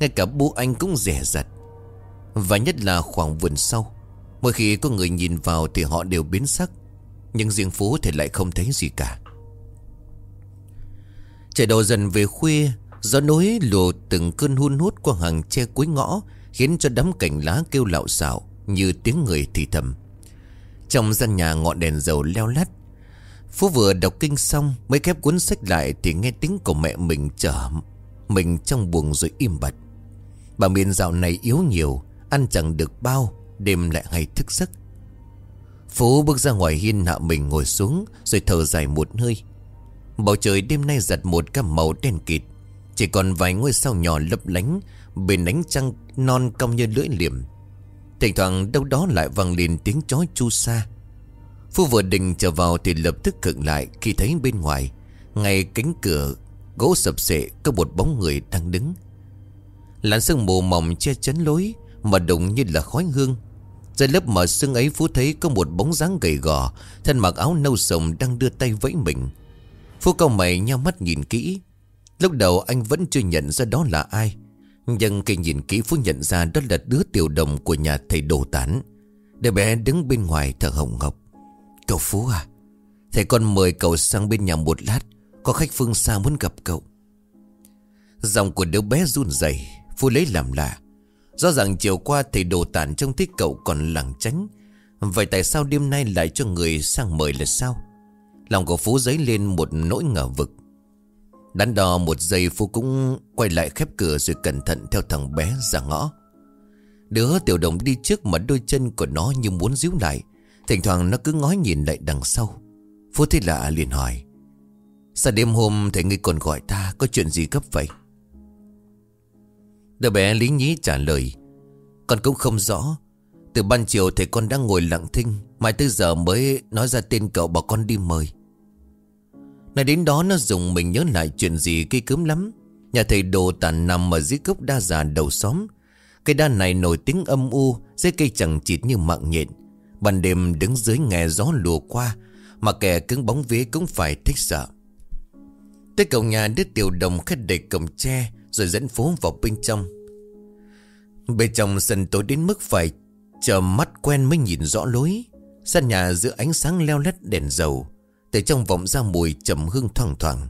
Ngay cả bố anh cũng rẻ rặt Và nhất là khoảng vườn sau, Mỗi khi có người nhìn vào Thì họ đều biến sắc, Nhưng riêng phố thì lại không thấy gì cả. Trời đầu dần về khuya, Gió nối lùa từng cơn hun hút qua hàng tre cuối ngõ, Khiến cho đám cành lá kêu lạo xạo Như tiếng người thì thầm. Trong gian nhà ngọn đèn dầu leo lắt Phú vừa đọc kinh xong, Mới khép cuốn sách lại Thì nghe tiếng của mẹ mình chở Mình trong buồng rồi im bặt. Bà miền dạo này yếu nhiều, Ăn chẳng được bao, Đêm lại hay thức giấc. Phú bước ra ngoài hiên hạ mình ngồi xuống, Rồi thở dài một hơi. Bầu trời đêm nay giật một cam màu đen kịt, Chỉ còn vài ngôi sao nhỏ lấp lánh, Bên ánh trăng non cong như lưỡi liềm. Thỉnh thoảng đâu đó lại vang lên tiếng chó chu sa. Phu vừa định trở vào thì lập tức khựng lại Khi thấy bên ngoài. Ngay cánh cửa, gỗ sập sệ, Có một bóng người đang đứng. Làn sương mù mỏng che chắn lối, Mà đụng như là khói hương. Dưới lớp mở sương ấy, Phú thấy có một bóng dáng gầy gò, Thân mặc áo nâu sồng đang đưa tay vẫy mình. Phú cao mày nhau mắt nhìn kỹ. Lúc đầu anh vẫn chưa nhận ra đó là ai, Nhưng khi nhìn kỹ Phú nhận ra đó là đứa tiểu đồng của nhà thầy đồ tán. Đứa bé đứng bên ngoài thở hồng ngọc Cậu Phú à? Thầy con mời cậu sang bên nhà một lát, Có khách phương xa muốn gặp cậu. Giọng của đứa bé run rẩy Phú lấy làm lạ. Rõ ràng chiều qua thầy đồ tản trông thấy cậu còn lảng tránh. Vậy tại sao đêm nay lại cho người sang mời là sao? Lòng của Phú dấy lên một nỗi ngờ vực. Đắn đo một giây, Phú cũng quay lại khép cửa rồi cẩn thận theo thằng bé ra ngõ. Đứa tiểu đồng đi trước mà đôi chân của nó như muốn díu lại. Thỉnh thoảng nó cứ ngói nhìn lại đằng sau. Phú thấy lạ liền hỏi, Sao đêm hôm thầy ngươi còn gọi ta, Có chuyện gì gấp vậy? Đứa bé lý nhí trả lời, Con cũng không rõ. Từ ban chiều thầy con đang ngồi lặng thinh, Mai tới giờ mới nói ra tên cậu bảo con đi mời. Nói đến đó nó dùng mình nhớ lại chuyện gì cây cớm lắm. Nhà thầy đồ tàn nằm ở dưới gốc đa già đầu xóm. Cây đa này nổi tiếng âm u, Dưới cây chẳng chịt như mạng nhện. Ban đêm đứng dưới nghe gió lùa qua, Mà kẻ cứng bóng vía cũng phải thích sợ. Tới cổng nhà, đứa tiểu đồng khách đẩy cổng tre, Rồi dẫn phố vào bên trong. Bên trong sân tối đến mức phải Chờ mắt quen mới nhìn rõ lối. Sân nhà giữa ánh sáng leo lét đèn dầu, Từ trong vọng ra mùi trầm hương thoang thoảng.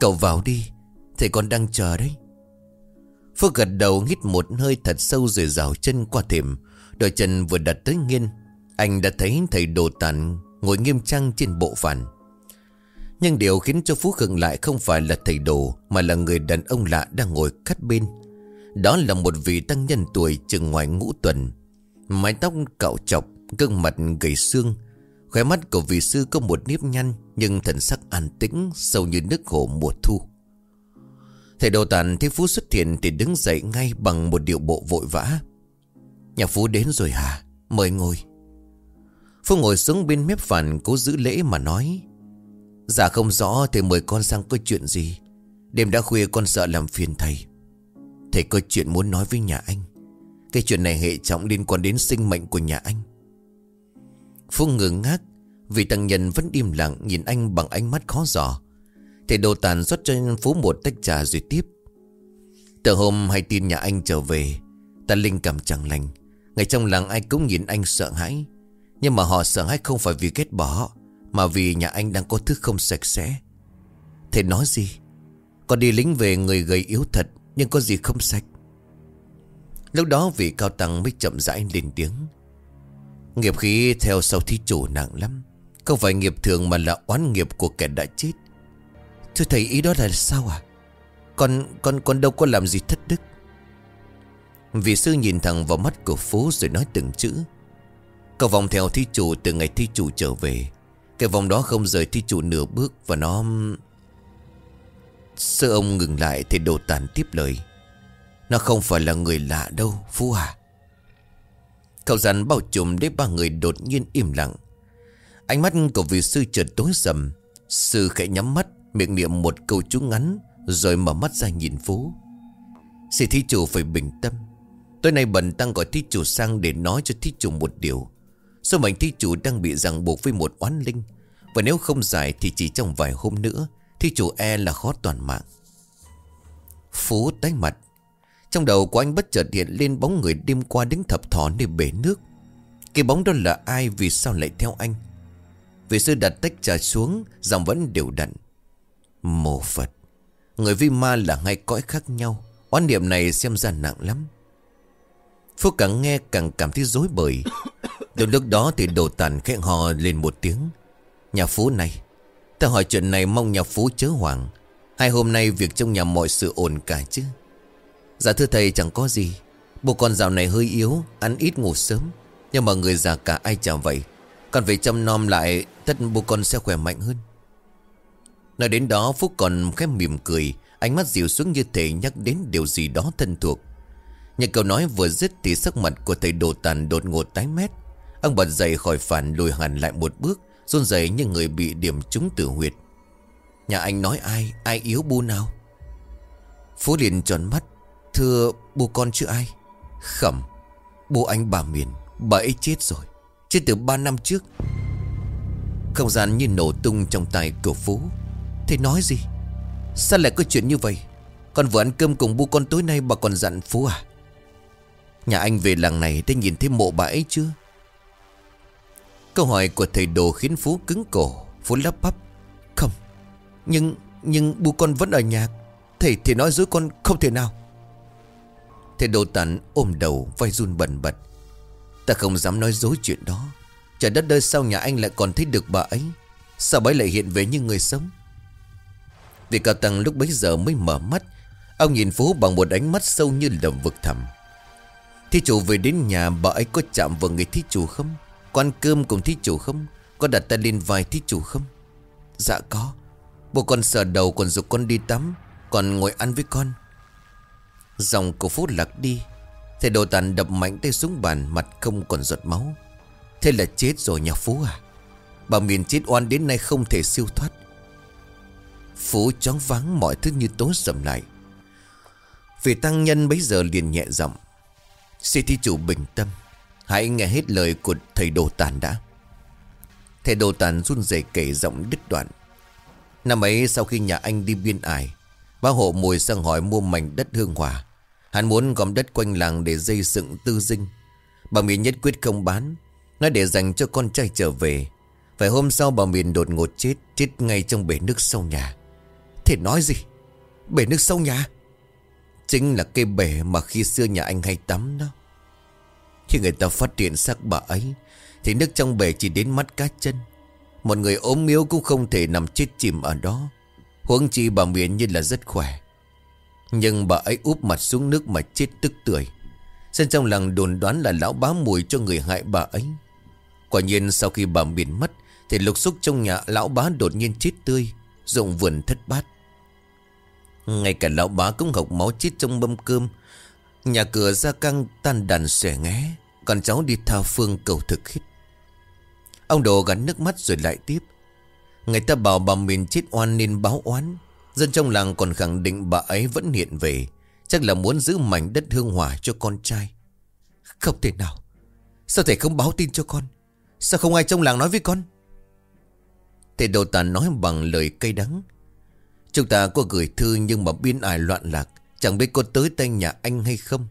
Cậu vào đi, Thầy con đang chờ đấy. Phước gật đầu, hít một hơi thật sâu rồi rào chân qua thềm, Đôi chân vừa đặt tới nghiên anh đã thấy thầy đồ tàn Ngồi nghiêm trang trên bộ phản. Nhưng điều khiến cho Phú khựng lại Không phải là thầy đồ Mà là người đàn ông lạ đang ngồi cắt bên. Đó là một vị tăng nhân tuổi Chừng ngoài ngũ tuần. Mái tóc cạo chọc, Gương mặt gầy xương. Khóe mắt của vị sư có một nếp nhăn, Nhưng thần sắc an tĩnh, Sâu như nước hồ mùa thu. Thầy đồ tàn thấy Phú xuất hiện Thì đứng dậy ngay bằng một điệu bộ vội vã. Nhà Phú đến rồi hả? Mời ngồi. Phú ngồi xuống bên mép phản Cố giữ lễ mà nói Dạ không rõ thầy mời con sang có chuyện gì. Đêm đã khuya con sợ làm phiền thầy. Thầy có chuyện muốn nói với nhà anh. Cái chuyện này hệ trọng liên quan đến sinh mệnh của nhà anh. Phú ngừng ngác Vì tăng nhân vẫn im lặng Nhìn anh bằng ánh mắt khó giỏ Thầy đồ tàn rót cho Phú một tách trà rồi tiếp, Từ hôm hay tin nhà anh trở về, Ta linh cảm chẳng lành. Ngày trong làng ai cũng nhìn anh sợ hãi. Nhưng mà họ sợ hãi không phải vì ghét bỏ Mà vì nhà anh đang có thứ không sạch sẽ. Thầy nói gì? Con đi lính về người gầy yếu thật Nhưng có gì không sạch? Lúc đó vị cao tăng mới chậm rãi lên tiếng. Nghiệp khí theo sau thí chủ nặng lắm. Không phải nghiệp thường mà là oán nghiệp của kẻ đã chết. Thưa thầy ý đó là sao à Con, con, con đâu có làm gì thất đức? Vị sư nhìn thẳng vào mắt của Phú rồi nói từng chữ. Cậu vòng theo thi chủ từ ngày thi chủ trở về. Cái vòng đó không rời thi chủ nửa bước Và nó, Sư ông ngừng lại thì đồ tàn tiếp lời. Nó không phải là người lạ đâu, Phú à Cậu rắn bao trùm để ba người đột nhiên im lặng. Ánh mắt của vị sư chợt tối sầm. Sư khẽ nhắm mắt, Miệng niệm một câu chú ngắn, Rồi mở mắt ra nhìn Phú. Sư thí chủ phải bình tâm. Tối nay bần tăng gọi thí chủ sang để nói cho thí chủ một điều. Số mệnh thi chủ đang bị ràng buộc với một oán linh? Và nếu không giải thì chỉ trong vài hôm nữa Thi chủ e là khó toàn mạng. Phú tái mặt. Trong đầu của anh bất chợt hiện lên bóng người đêm qua đứng thập thỏ nơi bể nước. Cái bóng đó là ai, vì sao lại theo anh? Vị sư đặt tách trà xuống, Giọng vẫn đều đặn. Mồ Phật, Người vi ma là hai cõi khác nhau. Oán niệm này xem ra nặng lắm. Phú càng nghe càng cảm thấy dối bời. Từ lúc đó thì đồ tàn khẽ hò lên một tiếng. Nhà phú này, Ta hỏi chuyện này mong nhà phú chớ hoàng Hai hôm nay việc trong nhà mọi sự ổn cả chứ? Dạ thưa thầy, chẳng có gì. Bố con dạo này hơi yếu, Ăn ít ngủ sớm. Nhưng mà người già cả ai chả vậy? Còn về chăm nom lại, Tất bố con sẽ khỏe mạnh hơn. Nói đến đó, Phúc còn khép mỉm cười, Ánh mắt dịu xuống như thể nhắc đến điều gì đó thân thuộc. Nhà câu nói vừa dứt Thì sắc mặt của thầy đồ tàn đột ngột tái mét. Ông bật dậy khỏi phản, lùi hẳn lại một bước, run rẩy như người bị điểm trúng tử huyệt. Nhà anh nói ai? Ai yếu bu nào? Phú liền tròn mắt. Thưa bu con chứ ai? Khẩm, bu anh bà Miền, Bà ấy chết rồi. Chết từ 3 năm trước. Không gian như nổ tung trong tay cửa Phú. Thế nói gì? Sao lại có chuyện như vậy? Con vừa ăn cơm cùng bu con tối nay bà còn dặn Phú à? Nhà anh về làng này Đã nhìn thấy mộ bà ấy chưa? Câu hỏi của thầy đồ khiến Phú cứng cổ. Phú lắp bắp, Không, Nhưng nhưng bu con vẫn ở nhà. Thầy thì nói dối con không thể nào. Thầy đồ tản ôm đầu vai run bần bật. Ta không dám nói dối chuyện đó. Trời đất đời sau nhà anh lại còn thấy được bà ấy? Sao bấy lại hiện về như người sống? Vị cao tăng lúc bấy giờ mới mở mắt. Ông nhìn Phú bằng một ánh mắt sâu như lầm vực thẳm. Thí chủ về đến nhà, bà ấy có chạm vào người thí chủ không? Có ăn cơm cùng thí chủ không? Có đặt tay lên vai thí chủ không? Dạ có. Bố con sờ đầu còn dục con đi tắm, Còn ngồi ăn với con. Dòng của Phú lạc đi. Thầy đồ tàn đập mạnh tay xuống bàn, Mặt không còn giọt máu. Thế là chết rồi nhà Phú à? Bà miền chết oan đến nay không thể siêu thoát. Phú chóng vắng mọi thứ như tối sầm lại. Vì tăng nhân bấy giờ liền nhẹ giọng. Xin thí chủ bình tâm. Hãy nghe hết lời của thầy Đồ Tàn đã. Thầy Đồ Tàn run rẩy kể giọng đứt đoạn. Năm ấy, sau khi nhà anh đi biên ải, Bác hộ mùi sang hỏi mua mảnh đất hương hòa. Hắn muốn gom đất quanh làng để dây dựng tư dinh. Bà Miền nhất quyết không bán Nó để dành cho con trai trở về. Phải hôm sau bà Miền đột ngột chết Chết ngay trong bể nước sau nhà. Thế nói gì? Bể nước sau nhà? Chính là cái bể mà khi xưa nhà anh hay tắm đó khi người ta phát hiện xác bà ấy, Thì nước trong bể chỉ đến mắt cá chân. Một người ốm yếu cũng không thể nằm chết chìm ở đó. Huống chi bà miền như là rất khỏe. Nhưng bà ấy úp mặt xuống nước mà chết tức tưởi. Dân trong làng đồn đoán là lão bá mùi cho người hại bà ấy. Quả nhiên sau khi bà miền mất, Thì lục xúc trong nhà lão bá đột nhiên chết tươi Rộng vườn thất bát. Ngay cả lão bá cũng hộc máu chết trong mâm cơm Nhà cửa ra căng tan đàn xẻ nghé. Còn cháu đi thao phương cầu thực hít. Ông đồ gắn nước mắt rồi lại tiếp. Người ta bảo bà mình chết oan nên báo oán. Dân trong làng còn khẳng định bà ấy vẫn hiện về. Chắc là muốn giữ mảnh đất hương hòa cho con trai. Không thể nào. Sao thầy không báo tin cho con? Sao không ai trong làng nói với con? Thầy đầu tàn nói bằng lời cay đắng. Chúng ta có gửi thư nhưng mà biên ải loạn lạc. Chẳng biết cô tới tay nhà anh hay không.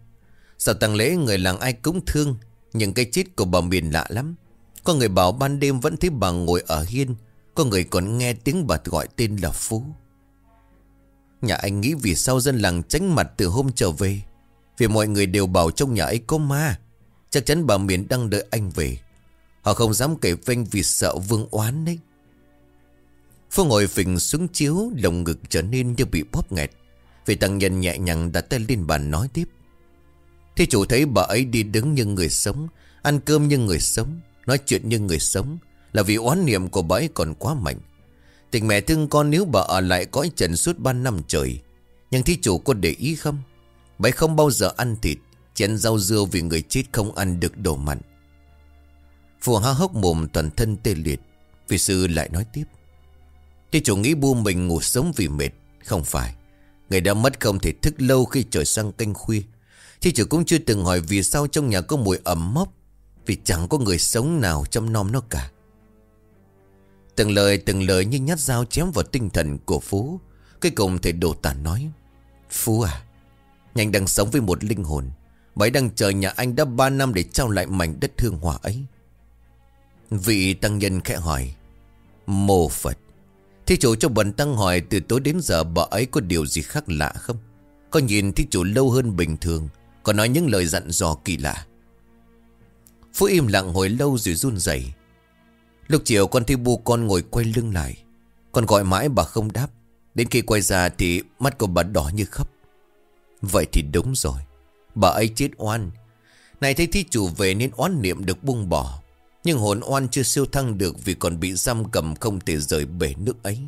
Sau tang lễ người làng ai cũng thương, Nhưng cái chết của bà miền lạ lắm. Có người bảo ban đêm vẫn thấy bà ngồi ở hiên, Có người còn nghe tiếng bà gọi tên là Phú. Nhà anh nghĩ vì sao dân làng tránh mặt từ hôm trở về, Vì mọi người đều bảo trong nhà ấy có ma. Chắc chắn bà miền đang đợi anh về. Họ không dám kể vênh vì sợ vương oán đấy. Phương ngồi phình xuống chiếu, Lồng ngực trở nên như bị bóp nghẹt. Vị tăng nhân nhẹ nhàng đặt tay lên bàn nói tiếp. Thế chủ thấy bà ấy đi đứng như người sống, Ăn cơm như người sống, Nói chuyện như người sống, Là vì oán niệm của bà ấy còn quá mạnh. Tình mẹ thương con nếu bà ở lại cõi trần suốt ba năm trời. Nhưng thí chủ có để ý không? Bà ấy không bao giờ ăn thịt, Chén rau dưa vì người chết không ăn được đồ mặn. Phù há hốc mồm toàn thân tê liệt, Vị sư lại nói tiếp. Thí chủ nghĩ bu mình ngủ sống vì mệt, Không phải. Người đã mất không thể thức lâu khi trời sang canh khuya. Thì chủ cũng chưa từng hỏi vì sao trong nhà có mùi ẩm mốc, Vì chẳng có người sống nào chăm nom nó cả. Từng lời từng lời như nhát dao chém vào tinh thần của Phú. Cuối cùng thầy đồ tàn nói, Phú à Nhanh đang sống với một linh hồn. Bấy đang chờ nhà anh đã ba năm để trao lại mảnh đất thương hòa ấy. Vị tăng nhân khẽ hỏi Mô Phật Thí chủ cho bần tăng hỏi từ tối đến giờ bà ấy có điều gì khác lạ không? Có nhìn thí chủ lâu hơn bình thường, Có nói những lời dặn dò kỳ lạ. Phú im lặng hồi lâu rồi run rẩy. Lúc chiều con thấy bu con ngồi quay lưng lại. Con gọi mãi bà không đáp. Đến khi quay ra thì mắt của bà đỏ như khóc. Vậy thì đúng rồi. Bà ấy chết oan. Này thấy thí chủ về nên oán niệm được buông bỏ. Nhưng hồn oan chưa siêu thăng được Vì còn bị giam cầm không thể rời bể nước ấy.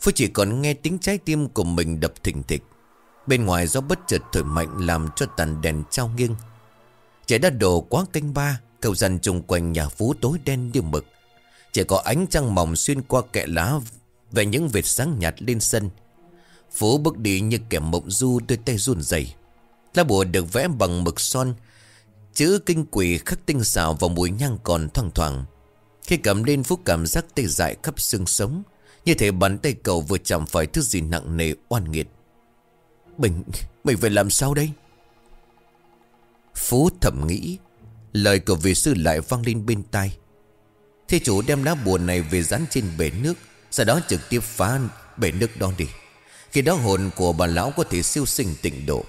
Phước chỉ còn nghe tiếng trái tim của mình đập thình thịch. Bên ngoài gió bất chợt thổi mạnh Làm cho tàn đèn trao nghiêng. Trời đã đổ quá canh ba, Cầu dần chung quanh nhà Phú tối đen như mực. Chỉ có ánh trăng mỏng xuyên qua kẹ lá Về những vệt sáng nhạt lên sân. Phú bước đi như kẻ mộng du đôi tay run rẩy. Lá bùa được vẽ bằng mực son Chữ kinh quỷ khắc tinh xảo và mùi nhang còn thoang thoảng. Khi cầm lên Phú cảm giác tê dại khắp xương sống. Như thể bàn tay cậu vừa chạm phải thứ gì nặng nề oan nghiệt. Mình, mình phải làm sao đây? Phú thầm nghĩ. Lời của vị sư lại vang lên bên tai. Thế chủ đem lá bùa này về dán trên bể nước Sau đó trực tiếp phá bể nước đó đi. Khi đó hồn của bà lão có thể siêu sinh tịnh độ.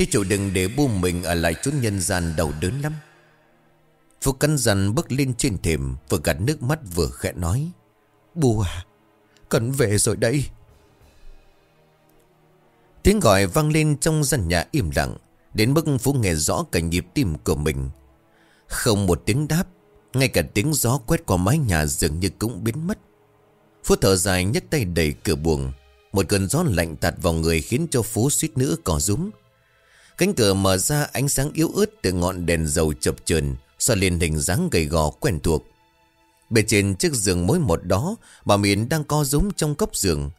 Thế chủ đừng để bu mình ở lại chốn nhân gian đầu đớn lắm. Phú cắn rằn bước lên trên thềm, Vừa gạt nước mắt vừa khẽ nói Bu à Cần về rồi đây Tiếng gọi vang lên trong gian nhà im lặng, Đến mức Phú nghe rõ cả nhịp tim của mình. Không một tiếng đáp, Ngay cả tiếng gió quét qua mái nhà dường như cũng biến mất. Phú thở dài nhấc tay đẩy cửa buồng, Một cơn gió lạnh tạt vào người khiến cho Phú suýt nữa cò rúm. Cánh cửa mở ra ánh sáng yếu ớt từ ngọn đèn dầu chập chờn soi lên hình dáng gầy gò quen thuộc. Bên trên chiếc giường mối một đó, bà Miền đang co rúm trong cốc giường.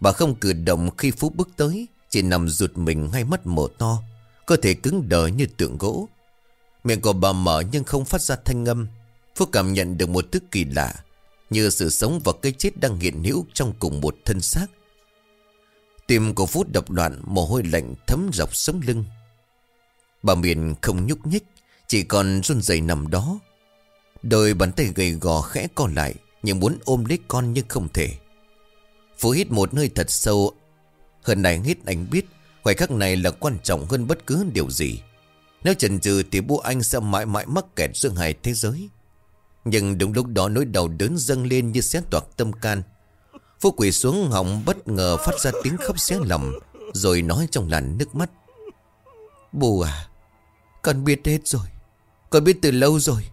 Bà không cử động khi Phú bước tới, chỉ nằm rụt mình ngay mắt mở to, cơ thể cứng đờ như tượng gỗ. Miệng của bà mở nhưng không phát ra thanh âm. Phú cảm nhận được một thứ kỳ lạ, như sự sống và cái chết đang hiện hữu trong cùng một thân xác. Tim của Phú đập loạn, mồ hôi lạnh thấm dọc sống lưng. Bà Miền không nhúc nhích, Chỉ còn run rẩy nằm đó. Đôi bàn tay gầy gò khẽ co lại, Nhưng muốn ôm lấy con nhưng không thể. Phú hít một hơi thật sâu. Hơn này hít anh biết, Khoảnh khắc này là quan trọng hơn bất cứ điều gì. Nếu chần chừ thì bố anh sẽ mãi mãi mắc kẹt giữa hai thế giới. Nhưng đúng lúc đó nỗi đau đớn dâng lên như xé toạc tâm can. Phú quỳ xuống họng bất ngờ phát ra tiếng khóc xé lòng, Rồi nói trong làn nước mắt. Bù à con biết hết rồi. Con biết từ lâu rồi.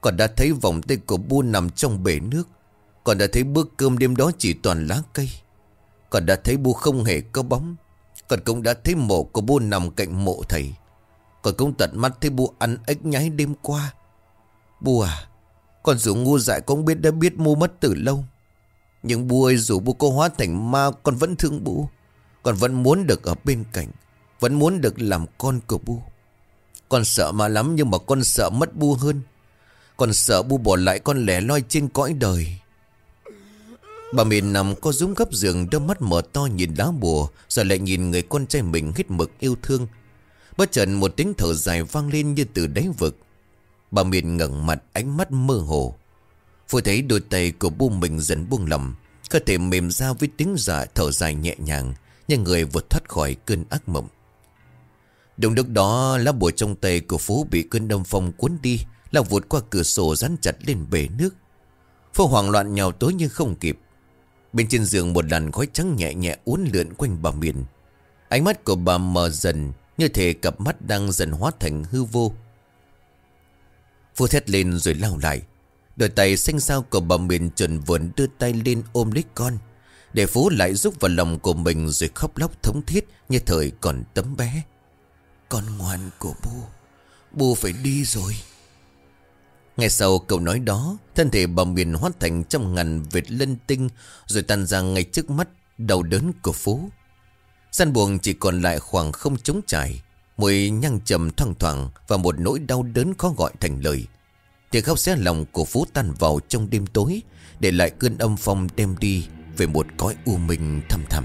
Con đã thấy vòng tay của bu nằm trong bể nước. Con đã thấy bữa cơm đêm đó chỉ toàn lá cây. Con đã thấy bu không hề có bóng. Con cũng đã thấy mộ của bu nằm cạnh mộ thầy. Con cũng tận mắt thấy bu ăn ếch nhái đêm qua. Bu à Con dù ngu dại cũng biết đã biết mu mất từ lâu. Nhưng bu ơi, dù bu có hóa thành ma, Con vẫn thương bu. Con vẫn muốn được ở bên cạnh. Vẫn muốn được làm con của Bu. Con sợ mà lắm nhưng mà con sợ mất Bu hơn. Con sợ Bu bỏ lại con lẻ loi trên cõi đời. Bà miền nằm có rúm gấp giường, Đôi mắt mở to nhìn lá bùa, Rồi lại nhìn người con trai mình hít mực yêu thương. Bất chợt một tiếng thở dài vang lên như từ đáy vực. Bà miền ngẩng mặt, ánh mắt mơ hồ. Vừa thấy đôi tay của bu mình dần buông lầm Cơ thể mềm ra với tiếng dạ thở dài nhẹ nhàng, Nhưng người vượt thoát khỏi cơn ác mộng. Đúng lúc đó, lá bùa trong tay của Phú bị cơn đâm phong cuốn đi Lao vụt qua cửa sổ dán chặt lên bể nước. Phú hoảng loạn nhào tối nhưng không kịp. Bên trên giường một làn khói trắng nhẹ nhẹ uốn lượn quanh bà miền. Ánh mắt của bà mờ dần, Như thể cặp mắt đang dần hóa thành hư vô. Phú thét lên rồi lao lại. Đôi tay xanh xao của bà miền chuẩn vườn đưa tay lên ôm lấy con, Để Phú lại rúc vào lòng của mình rồi khóc lóc thống thiết như thời còn tấm bé con ngoan của bu Bu phải đi rồi. Ngay sau câu nói đó, Thân thể bà miền hóa thành trăm ngàn vệt lân tinh, Rồi tan ra ngay trước mắt đầu đớn của Phú Gian buồng chỉ còn lại khoảng không trống trải, Mùi nhăn trầm thoang thoảng Và một nỗi đau đớn khó gọi thành lời. Tiếng khóc xé lòng của Phú tan vào trong đêm tối, Để lại cơn âm phong đem đi Về một cõi u minh thầm thầm